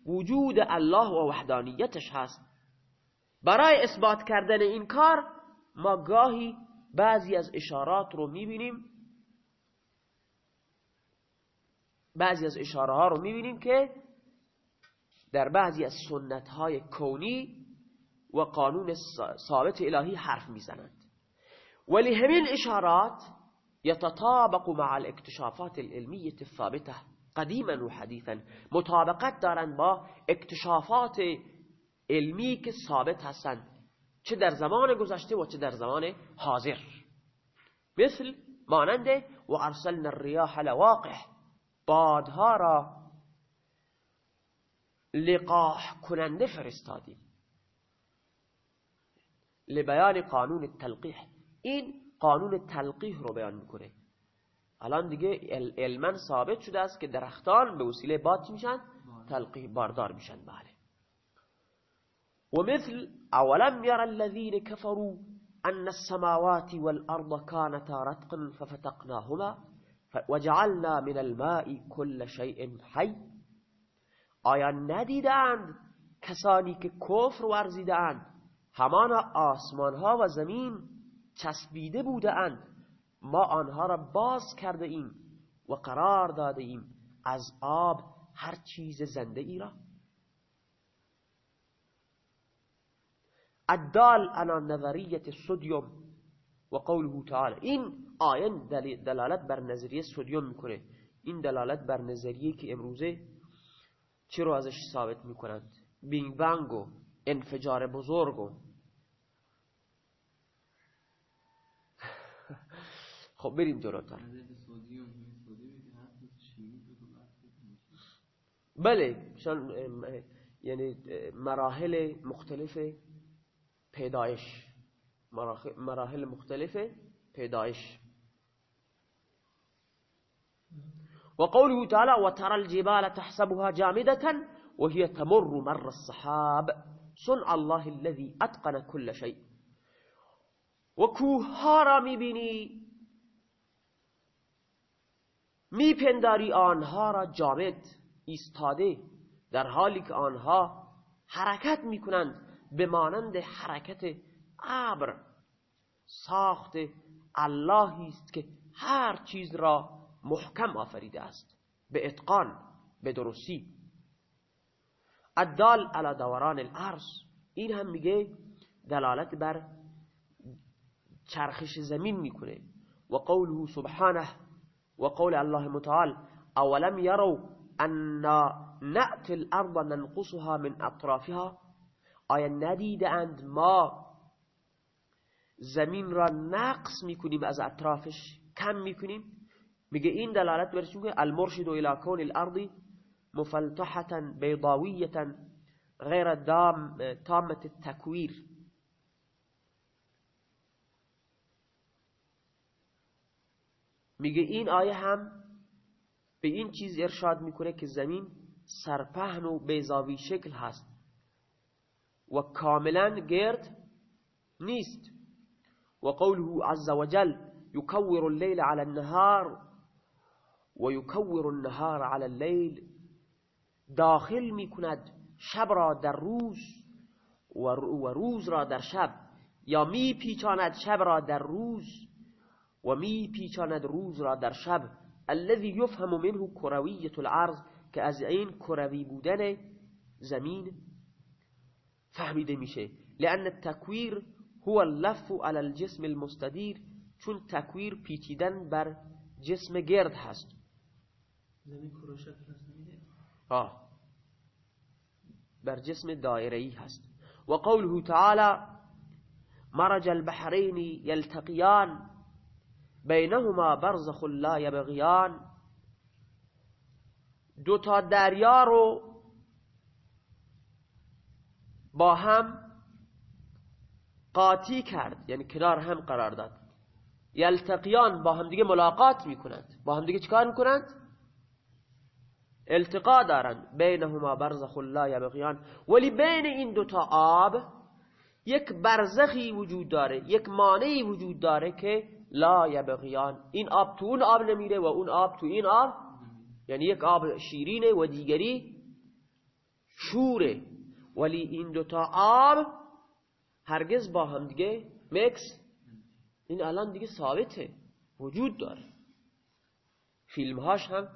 وجود الله و وحدانیتش هست. برای اثبات کردن این کار ما گاهی بعضی از اشارات رو می‌بینیم. بعضی از اشاره ها رو می‌بینیم که در بعضی از سنت های کونی و قانون ثابت الهی حرف می‌زنند. ولی همین اشارات يتطابق مع الاكتشافات العلمية الثابتة. قدیما و حدیثا. مطابقت دارند با اکتشافات علمی که ثابت هستند. چه در زمان گذشته و چه در زمان حاضر. مثل مانند و ارسلنا الرياح لواقح بادها را لقاح کننده فرستادیم. لبیان قانون التلقیح این قانون تلقیح رو بیان می‌کنه. الان دیگه علما ثابت شده است که درختان به وسیله باد میشن؟ تلقیح باردار میشن بله. ومثل اولم ير الذين كفروا ان السماوات والارض كانتا رتقا ففتقناهما وجعلنا من الماء كل شيء حي آیا ندیدند کسانی که کفر ورزیدند همان آسمان ها و زمین چسبیده بوده اند ما آنها را باز کرده ایم و قرار داده ایم از آب هر چیز زنده ای را. الدال انا نظریت سودیوم و قوله تعالی. این آین دلالت بر نظریه سودیوم می‌کنه. این دلالت بر نظریه که امروزه چی رو ازش ثابت می‌کنند؟ بینگ بانگ و انفجار بزرگ و خب بریم جلوتر. بله شان یعنی مراحل مختلف پیدایش. مراحل مختلف پیدایش. وقوله تعالى وترى الجبال تحسبها جامدة وهي تمر مر الصحاب صنع الله الذي أتقن كل شيء. وكوها را میبینی؟ میپنداری آنها را جامد ایستاده در حالی که آنها حرکت می‌کنند به مانند حرکت ابر. ساخت اللهی است که هر چیز را محکم آفریده است به اتقان به درستی. الدال علی دوران الارض این هم میگه دلالت بر چرخش زمین می‌کنه. و قوله سبحانه و قول الله متعال أولم يروا أنا نأتي الأرض ننقصها من أطرافها؟ آیا ندیدند ما زمین را نقص میکنیم از اطرافش؟ کم میکنیم؟ میگه این دلالت بر که المرشد إلى کون الأرض مفلتحة بيضاوية غیر دام تامة التکویر میگه این آیه هم به این چیز ارشاد می‌کنه که زمین سرپهن و بیزاوی شکل هست و کاملا گرد نیست. و قوله عز وجل يكور الليل على النهار ويكور النهار على الليل داخل می‌کند شب را در روز و روز را در شب یا می پیچاند شب را در روز. و می پیچاند روز را در شب الذي يفهم منه کرویت العرض که از این کروی بودن زمین. فهمیده میشه لأن التکویر هو اللف على الجسم المستدیر چون تکویر پیچیدن بر جسم گرد هست. زمین آه. بر جسم دائره‌ای هست. و قوله تعالی مرج البحرين يلتقيان بينهما برزخ لا يبغيان دو تا دریا رو با هم قاطی کرد یعنی کنار هم قرار داد. یلتقیان با هم دیگه ملاقات می‌کنند. با هم دیگه چیکار می‌کنند؟ التقا دارند. بینهما برزخ لا یبغیان. ولی بین این دوتا آب یک برزخی وجود داره یک مانعی وجود داره که لا یبغیان. این آب تو اون آب نمیره و اون آب تو این آب یعنی یک آب شیرینه و دیگری شوره. ولی این دوتا آب هرگز با هم دیگه مکس این الان دیگه ثابته. وجود داره. فیلم هاش هم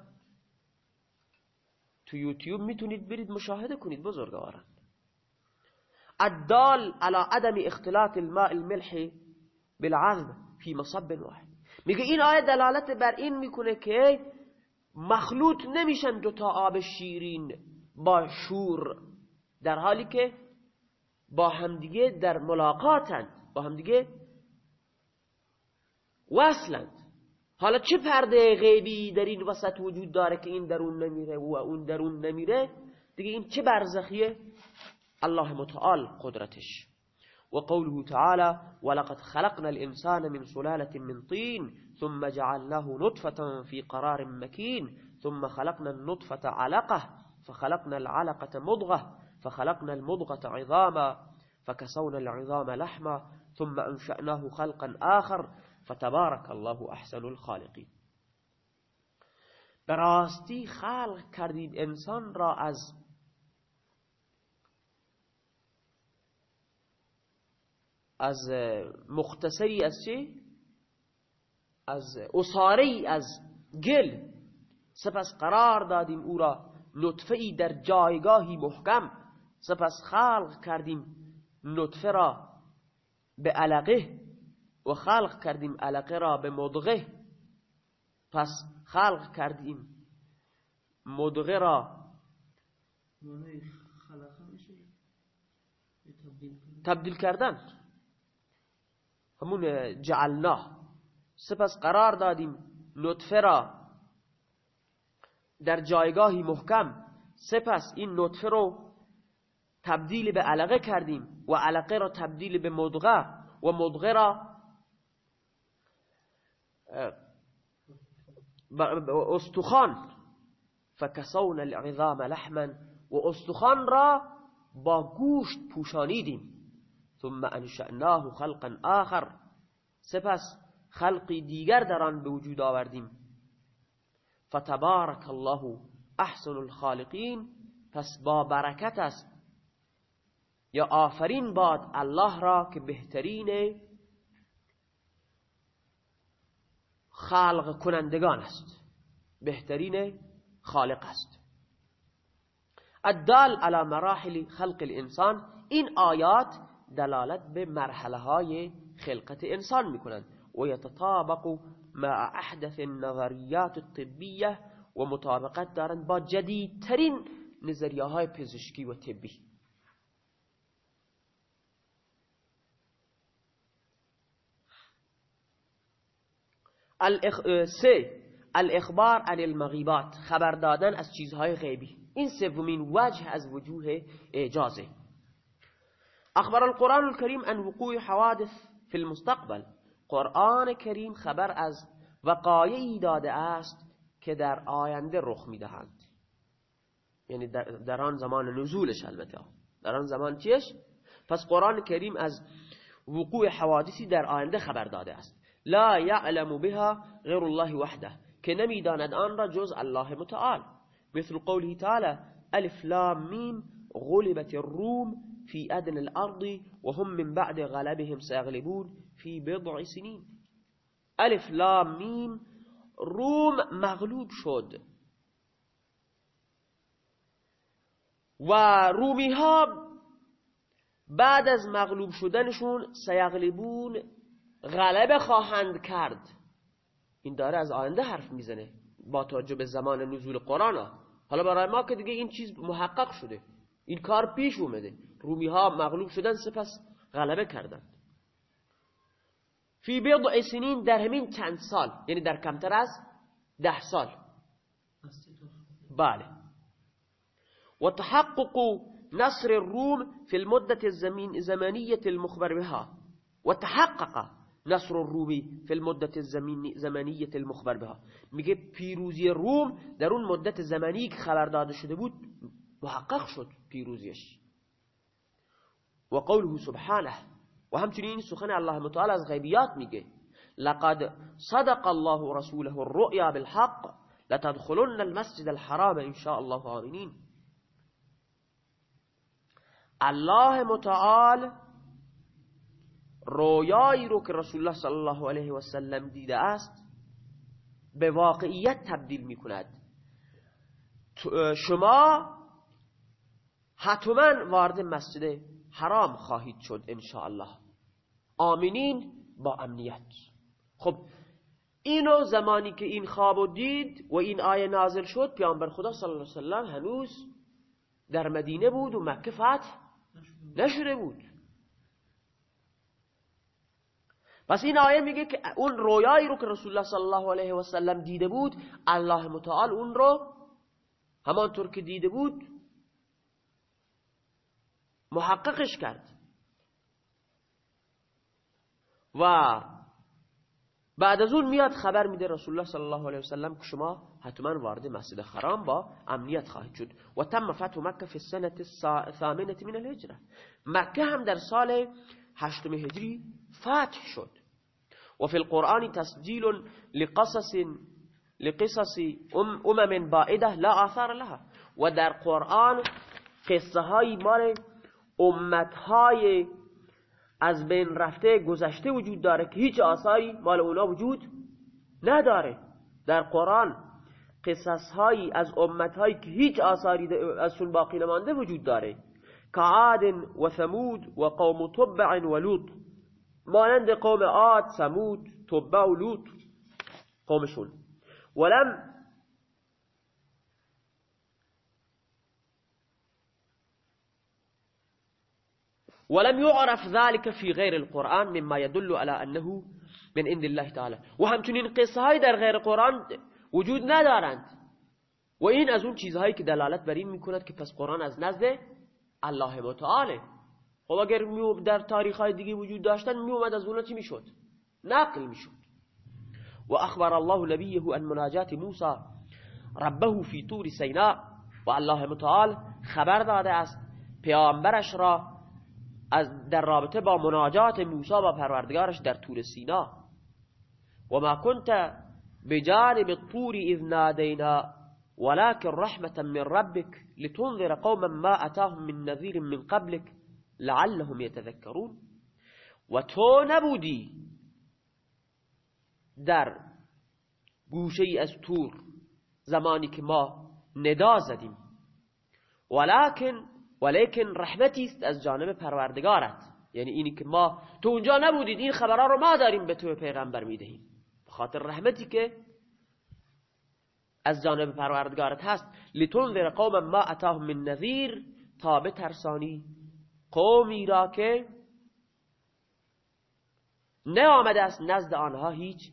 تو یوتیوب می‌تونید برید مشاهده کنید بزرگواران. الدال على عدم اختلاط الماء الملح بالعذب في مصب واحد. میگه این آیه دلالت بر این می‌کنه که مخلوط نمیشن دوتا آب شیرین با شور در حالی که با همدیگه در ملاقاتند با همدیگه وصلند حالا چه پرده غیبی در این وسط وجود داره که این درون نمیره و اون درون نمیره؟ دیگه این چه برزخیه؟ الله متعال قدرتش. وقوله تعالى ولقد خلقنا الإنسان من سلالة من طين ثم جعلناه نطفة في قرار مكين ثم خلقنا النطفة علقة فخلقنا العلقة مضغة فخلقنا المضغة عظاما فكسونا العظام لحما ثم أنشأناه خلقا آخر فتبارك الله أحسن الخالقين. براستی خلق کردید انسان را از از مختصری از چه؟ از اصاری از گل. سپس قرار دادیم او را لطفه ای در جایگاهی محکم. سپس خلق کردیم لطفه را به علقه و خلق کردیم علقه را به مدغه. پس خلق کردیم مدغه را. تبدیل کردن. همون جعلناه. سپس قرار دادیم نطفه را در جایگاهی محکم. سپس این نطفه رو تبدیل به علقه کردیم و علقه را تبدیل به مدغه و مدغه را استخوان. فکسون العظام لحما و استخوان را با گوشت پوشانیدیم. ثم انشأناه خلقا آخر. سپس خلقی دیگر در آن به وجود آوردیم. فتبارک الله احسن الخالقین. پس با برکت است. یا آفرین باد الله را که بهترین خلق کنندگان است. بهترین خالق است. الدال على مراحل خلق الانسان. این آیات دلالت به مرحله های خلقت انسان می‌کنند. و یتطابق مع احدث النظریات الطبیه و مطابقت دارند با جدیدترین نظریه های پزشکی و طبی. الاخ... سه الاخبار عن المغیبات خبر دادن از چیزهای غیبی. این سومین وجه از وجوه اعجازه. أخبر القرآن الكريم عن وقوع حوادث في المستقبل. قرآن کریم خبر از وقایعی داده است که در آینده رخ می‌دهند. یعنی در آن زمان نزولش البته. در آن زمان چیش؟ پس قرآن کریم از وقوع حوادثی در آینده خبر داده است. لا يعلم بها غیر الله وحده که نمی‌داند آن را جز الله متعال. مثل قوله تعالى الف لام میم غلبت الروم في أدنى الأرض وهم من بعد غلبهم سيغلبون في بضع سنين. ألف لام ميم روم مغلوب شد. و رومی ها بعد از مغلوب شدنشون سیغلبون غلبه خواهند کرد. این داره از آینده حرف می‌زنه با توجه به زمان نزول قرآن حالا برای ما که دیگه این چیز محقق شده. این کار پیش اومده. رومی ها مغلوب شدن سپس غلبه کردند. فی بضع سنین در همین چند سال یعنی در کمتر از ده سال. بله. وتحقق نصر الروم في المدة الزمنية المخبر بها. وتحقق نصر الرومی في المدت زمانیت المخبر بها. میگه پیروزی روم در اون مدت زمانی که خبر داده شده بود محقق شد پیروزیش. و قوله سبحانه. و همچنین سخن الله متعال از غیبیات میگه. لقد صدق الله رسوله الرؤيا بالحق. لتدخلن المسجد الحرام ان شاء الله آمنين الله متعال رویایی رو که رسول الله صلی الله علیه و سلم دیده است به واقعیت تبدیل می کند شما حتما وارد مسجد حرام خواهید شد ان الله آمینین با امنیت. خب اینو زمانی که این خواب دید و این آیه نازل شد پیامبر خدا صلی الله علیه و سلم هنوز در مدینه بود و مکه فتح نشده بود. پس این آیه میگه که اون رویایی رو که رسول الله صلی الله علیه و سلم دیده بود الله متعال اون رو همانطور که دیده بود محققش کرد. و بعد از اون میاد خبر میده رسول الله صلی الله علیه و سلم که شما حتما وارد مسجد حرام با امنیت خواهید شد. و تم فتح مکه فی السنه الثامنه من الهجره مکه هم در سال هشتم هجری فتح شد. وفي القرآن تسجيل لقصص لقصص امم بائده لا آثار لها. و در قرآن قصه های مال امت های از بین رفته گذشته وجود داره که هیچ آثاری مال اونا وجود نداره. در قرآن قصص هایی از امت هایی که هیچ آثاری ازشون باقی نمانده وجود داره. که عاد و ثمود و قوم تبع و لوط. مانند قوم عاد سمود تبع و لوط قومشون. ولم ولم يعرف ذلك في غير القرآن مما يدل على أنه من عند الله تعالى. و همچنین قصة های در غیر قرآن وجود ندارند و این از اون چیزهایی که دلالت بر قرآن از نزد الله متعاله خب اگر در تاریخ های دیگه وجود داشتن می اومد از اونها چی میشد؟ نقل میشد. و اخبر الله نبیه ان مناجات موسی ربه فی طور سینا. و الله متعال خبر داده است پیامبرش را از در رابطه با مناجات موسی و پروردگارش در طور سینا. و ما كنت بجانب الطور اذ نادینا ولكن رحمة من ربك لتنذر قوما ما أتاهم من نذير من قبلك لعلهم يتذكرون. و تو نبودی در گوشه از تور زمانی که ما ندا زدیم. ولکن ولیکن رحمتی است از جانب پروردگارت. یعنی اینی که ما تو اونجا نبودید این خبرها رو ما داریم به تو پیغمبر می‌دهیم. خاطر رحمتی که از جانب پروردگارت هست. لتنذر قوم ما اتاهم من نذیر تا بترسانی قومی را که نه آمده است نزد آنها هیچ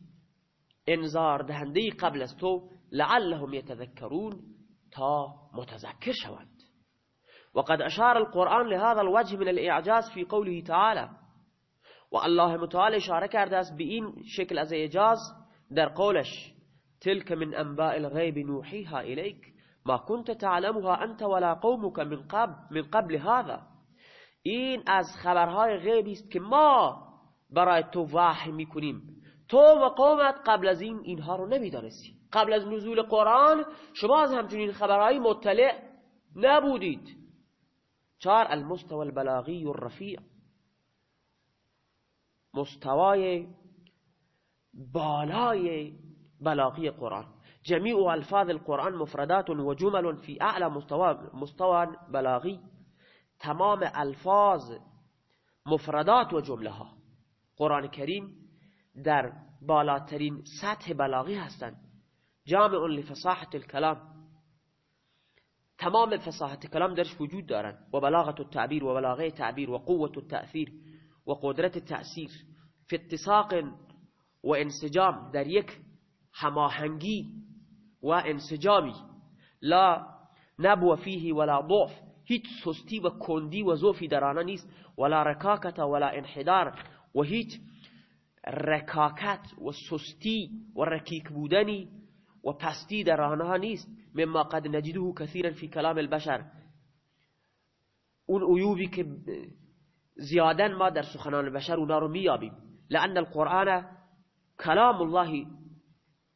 انذار دهنده قبل از تو لعلهم يتذكرون تا متذکر شوند. وقد أشار القرآن لهذا الوجه من الإعجاز في قوله تعالى. و الله متعال إشارة کرده است به این شکل از إعجاز در قولش تلك من أنباء الغيب نوحيها إليك ما كنت تعلمها أنت ولا قومك من قبل من قبل هذا. این از خبرهای غیبی است که ما برای تو وحی میکنیم. تو و قومت قبل از این اینها رو نمیدانستی قبل از نزول قرآن شما از همچنین خبرهای مطلع نبودید. چهار المستوى البلاغی الرفیع مستوای بالای بلاغی قرآن. جميع الفاظ القرآن مفردات و جمل في اعلى مستوى مستوى بلاغی. تمام الفاظ مفردات و جمله ها قرآن کریم در بالاترین سطح بلاغی هستند. جامع لفصاحت الكلام. تمام فصاحت کلام درش وجود دارند و بلاغت التعبیر و بلاغه تعبیر و قوت التأثیر و قدرت تأثیر فی اتساق و انسجام در یک هماهنگی و انسجامی. لا نبو فیه ولا ضعف. هیچ سستی و کندی و زوفی در آنها نیست. ولا رکاکت ولا انحدار. و هیچ رکاکت و سستی و رکیک بودنی و پستی در آنها نیست. مما قد نجده كثيرا في كلام البشر. اون عیوبی که زیادن ما در سخنان بشر اونا رو میابیم لأن القرآن كلام الله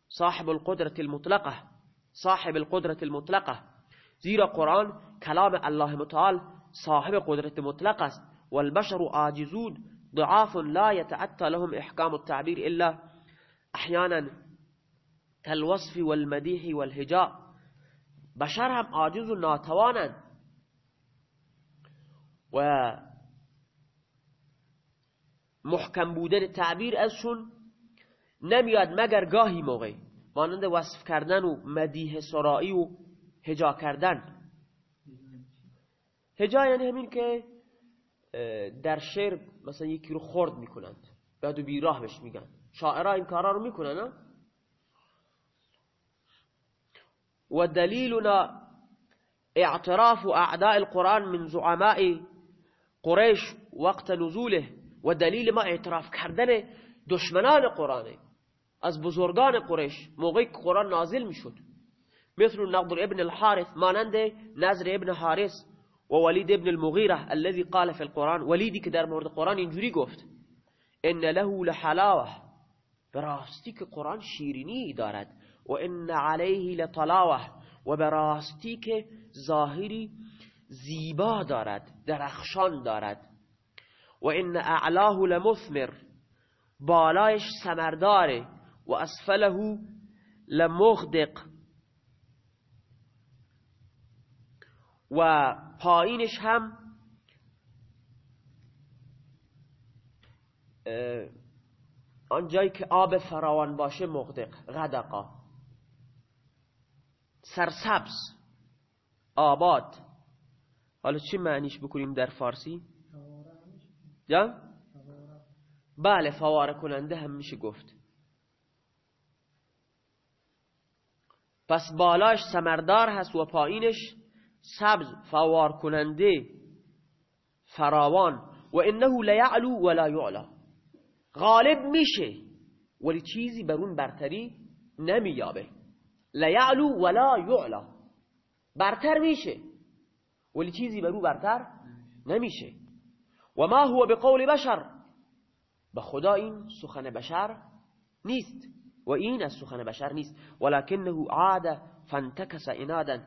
صاحب القدرة المطلقة صاحب القدرة المطلقة. زیرا قرآن کلام الله متعال صاحب قدرت مطلق است. والبشر عاجزون ضعاف لا يتعطى لهم إحکام التعبیر إلا احیانا كالوصف والمدیح والهجاء. بشر هم عاجز و ناتوانند. و محکم بودن تعبیر ازشون نمیاد مگر گاهی موقعی مانند وصف کردن و مدیح سرائی و هجا کردن. هجا یعنی همین که در شعر مثلا یکی رو خورد می‌کنند. بعد و بیراه بهش میگن. شاعرها این کارا رو می‌کنن و دلیلنا اعتراف أعداء القرآن من زعماء قریش وقت نزوله و دلیل ما اعتراف کردن دشمنان قرآنه از بزرگان قریش موقعی که قرآن نازل میشد. مثل نضر ابن الحارث مانند نظر ابن حارث و ولید ابن المغیره الذي قال في القرآن ولیدی که در مورد قرآن اینجوری گفت ان له لحلاوه. براستی که قرآن شیرینی دارد. و ان علیه لطلاوة. و براستی که ظاهری زیبا دارد درخشان دارد. و ان أعلاه لمثمر بالایش سمرداره. و اسفله لمغدق. و پایینش هم آن جایی که آب فراوان باشه مغدق غدقا. سرسبز آباد. حالا چی معنیش بکنیم در فارسی؟ یا؟ بله فواره کننده هم میشه گفت. پس بالاش سمردار هست و پایینش سبز فوار کننده فراوان. و انه لیعلو ولا یعلا. غالب میشه ولی چیزی بر اون برتری نمییابه. لیعلو ولا یعلا برتر میشه. ولی چیزی بر او برتر نمیشه. و ما هو بقول بشر. به خدا این سخن بشر نیست. و این از سخن بشر نیست. ولکنه عاد فانتکس انادا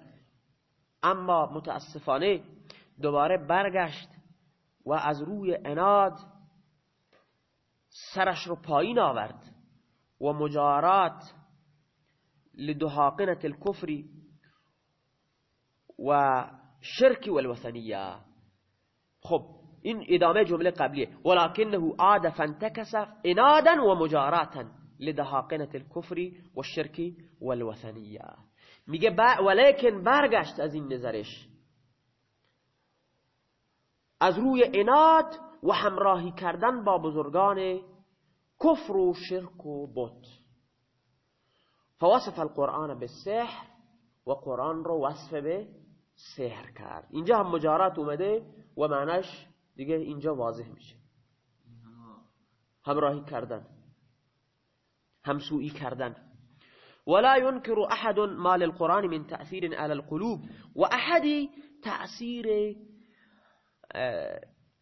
اما متاسفانه دوباره برگشت و از روی اناد سرش رو پایین آورد و مجارات لدهاقنة الكفر و شرک والوثنیه خب این ادامه جمله قبلیه ولكنه عاد فانتكس انادا و مجاراتا لدهاقنة الكفر والشرك والوثنیه میگه ولیکن برگشت از این نظرش. از روی اناد و همراهی کردن با بزرگان کفر و شرک و بت. فوصف القرآن به سحر و قرآن رو وصف به سحر کرد. اینجا هم مجارات اومده و معناش دیگه اینجا واضح میشه. همراهی کردن. همسویی کردن. ولا ينكر احد ما للقرآن من تأثير على القلوب. و احدی تأثیر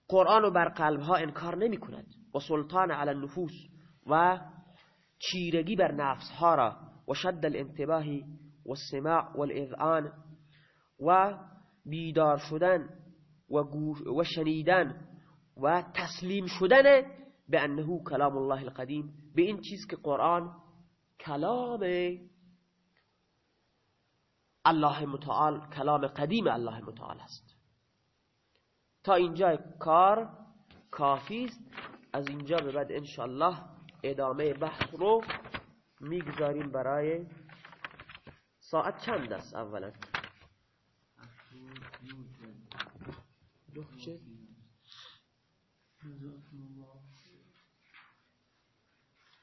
قرآن بر قلب ها انکار نمی کند و سلطان على النفوس و چیرگی بر نفس ها را و شد الانتباه و السماع والاذعان و بیدار شدن و, و شنیدن و تسلیم شدن به انه کلام الله القدیم به این چیز که قرآن کلام الله متعال کلام قدیم الله متعال است. تا اینجا کار کافی است. از اینجا به بعد انشالله ادامه بحث رو می‌گذاریم برای ساعت چند است اولا؟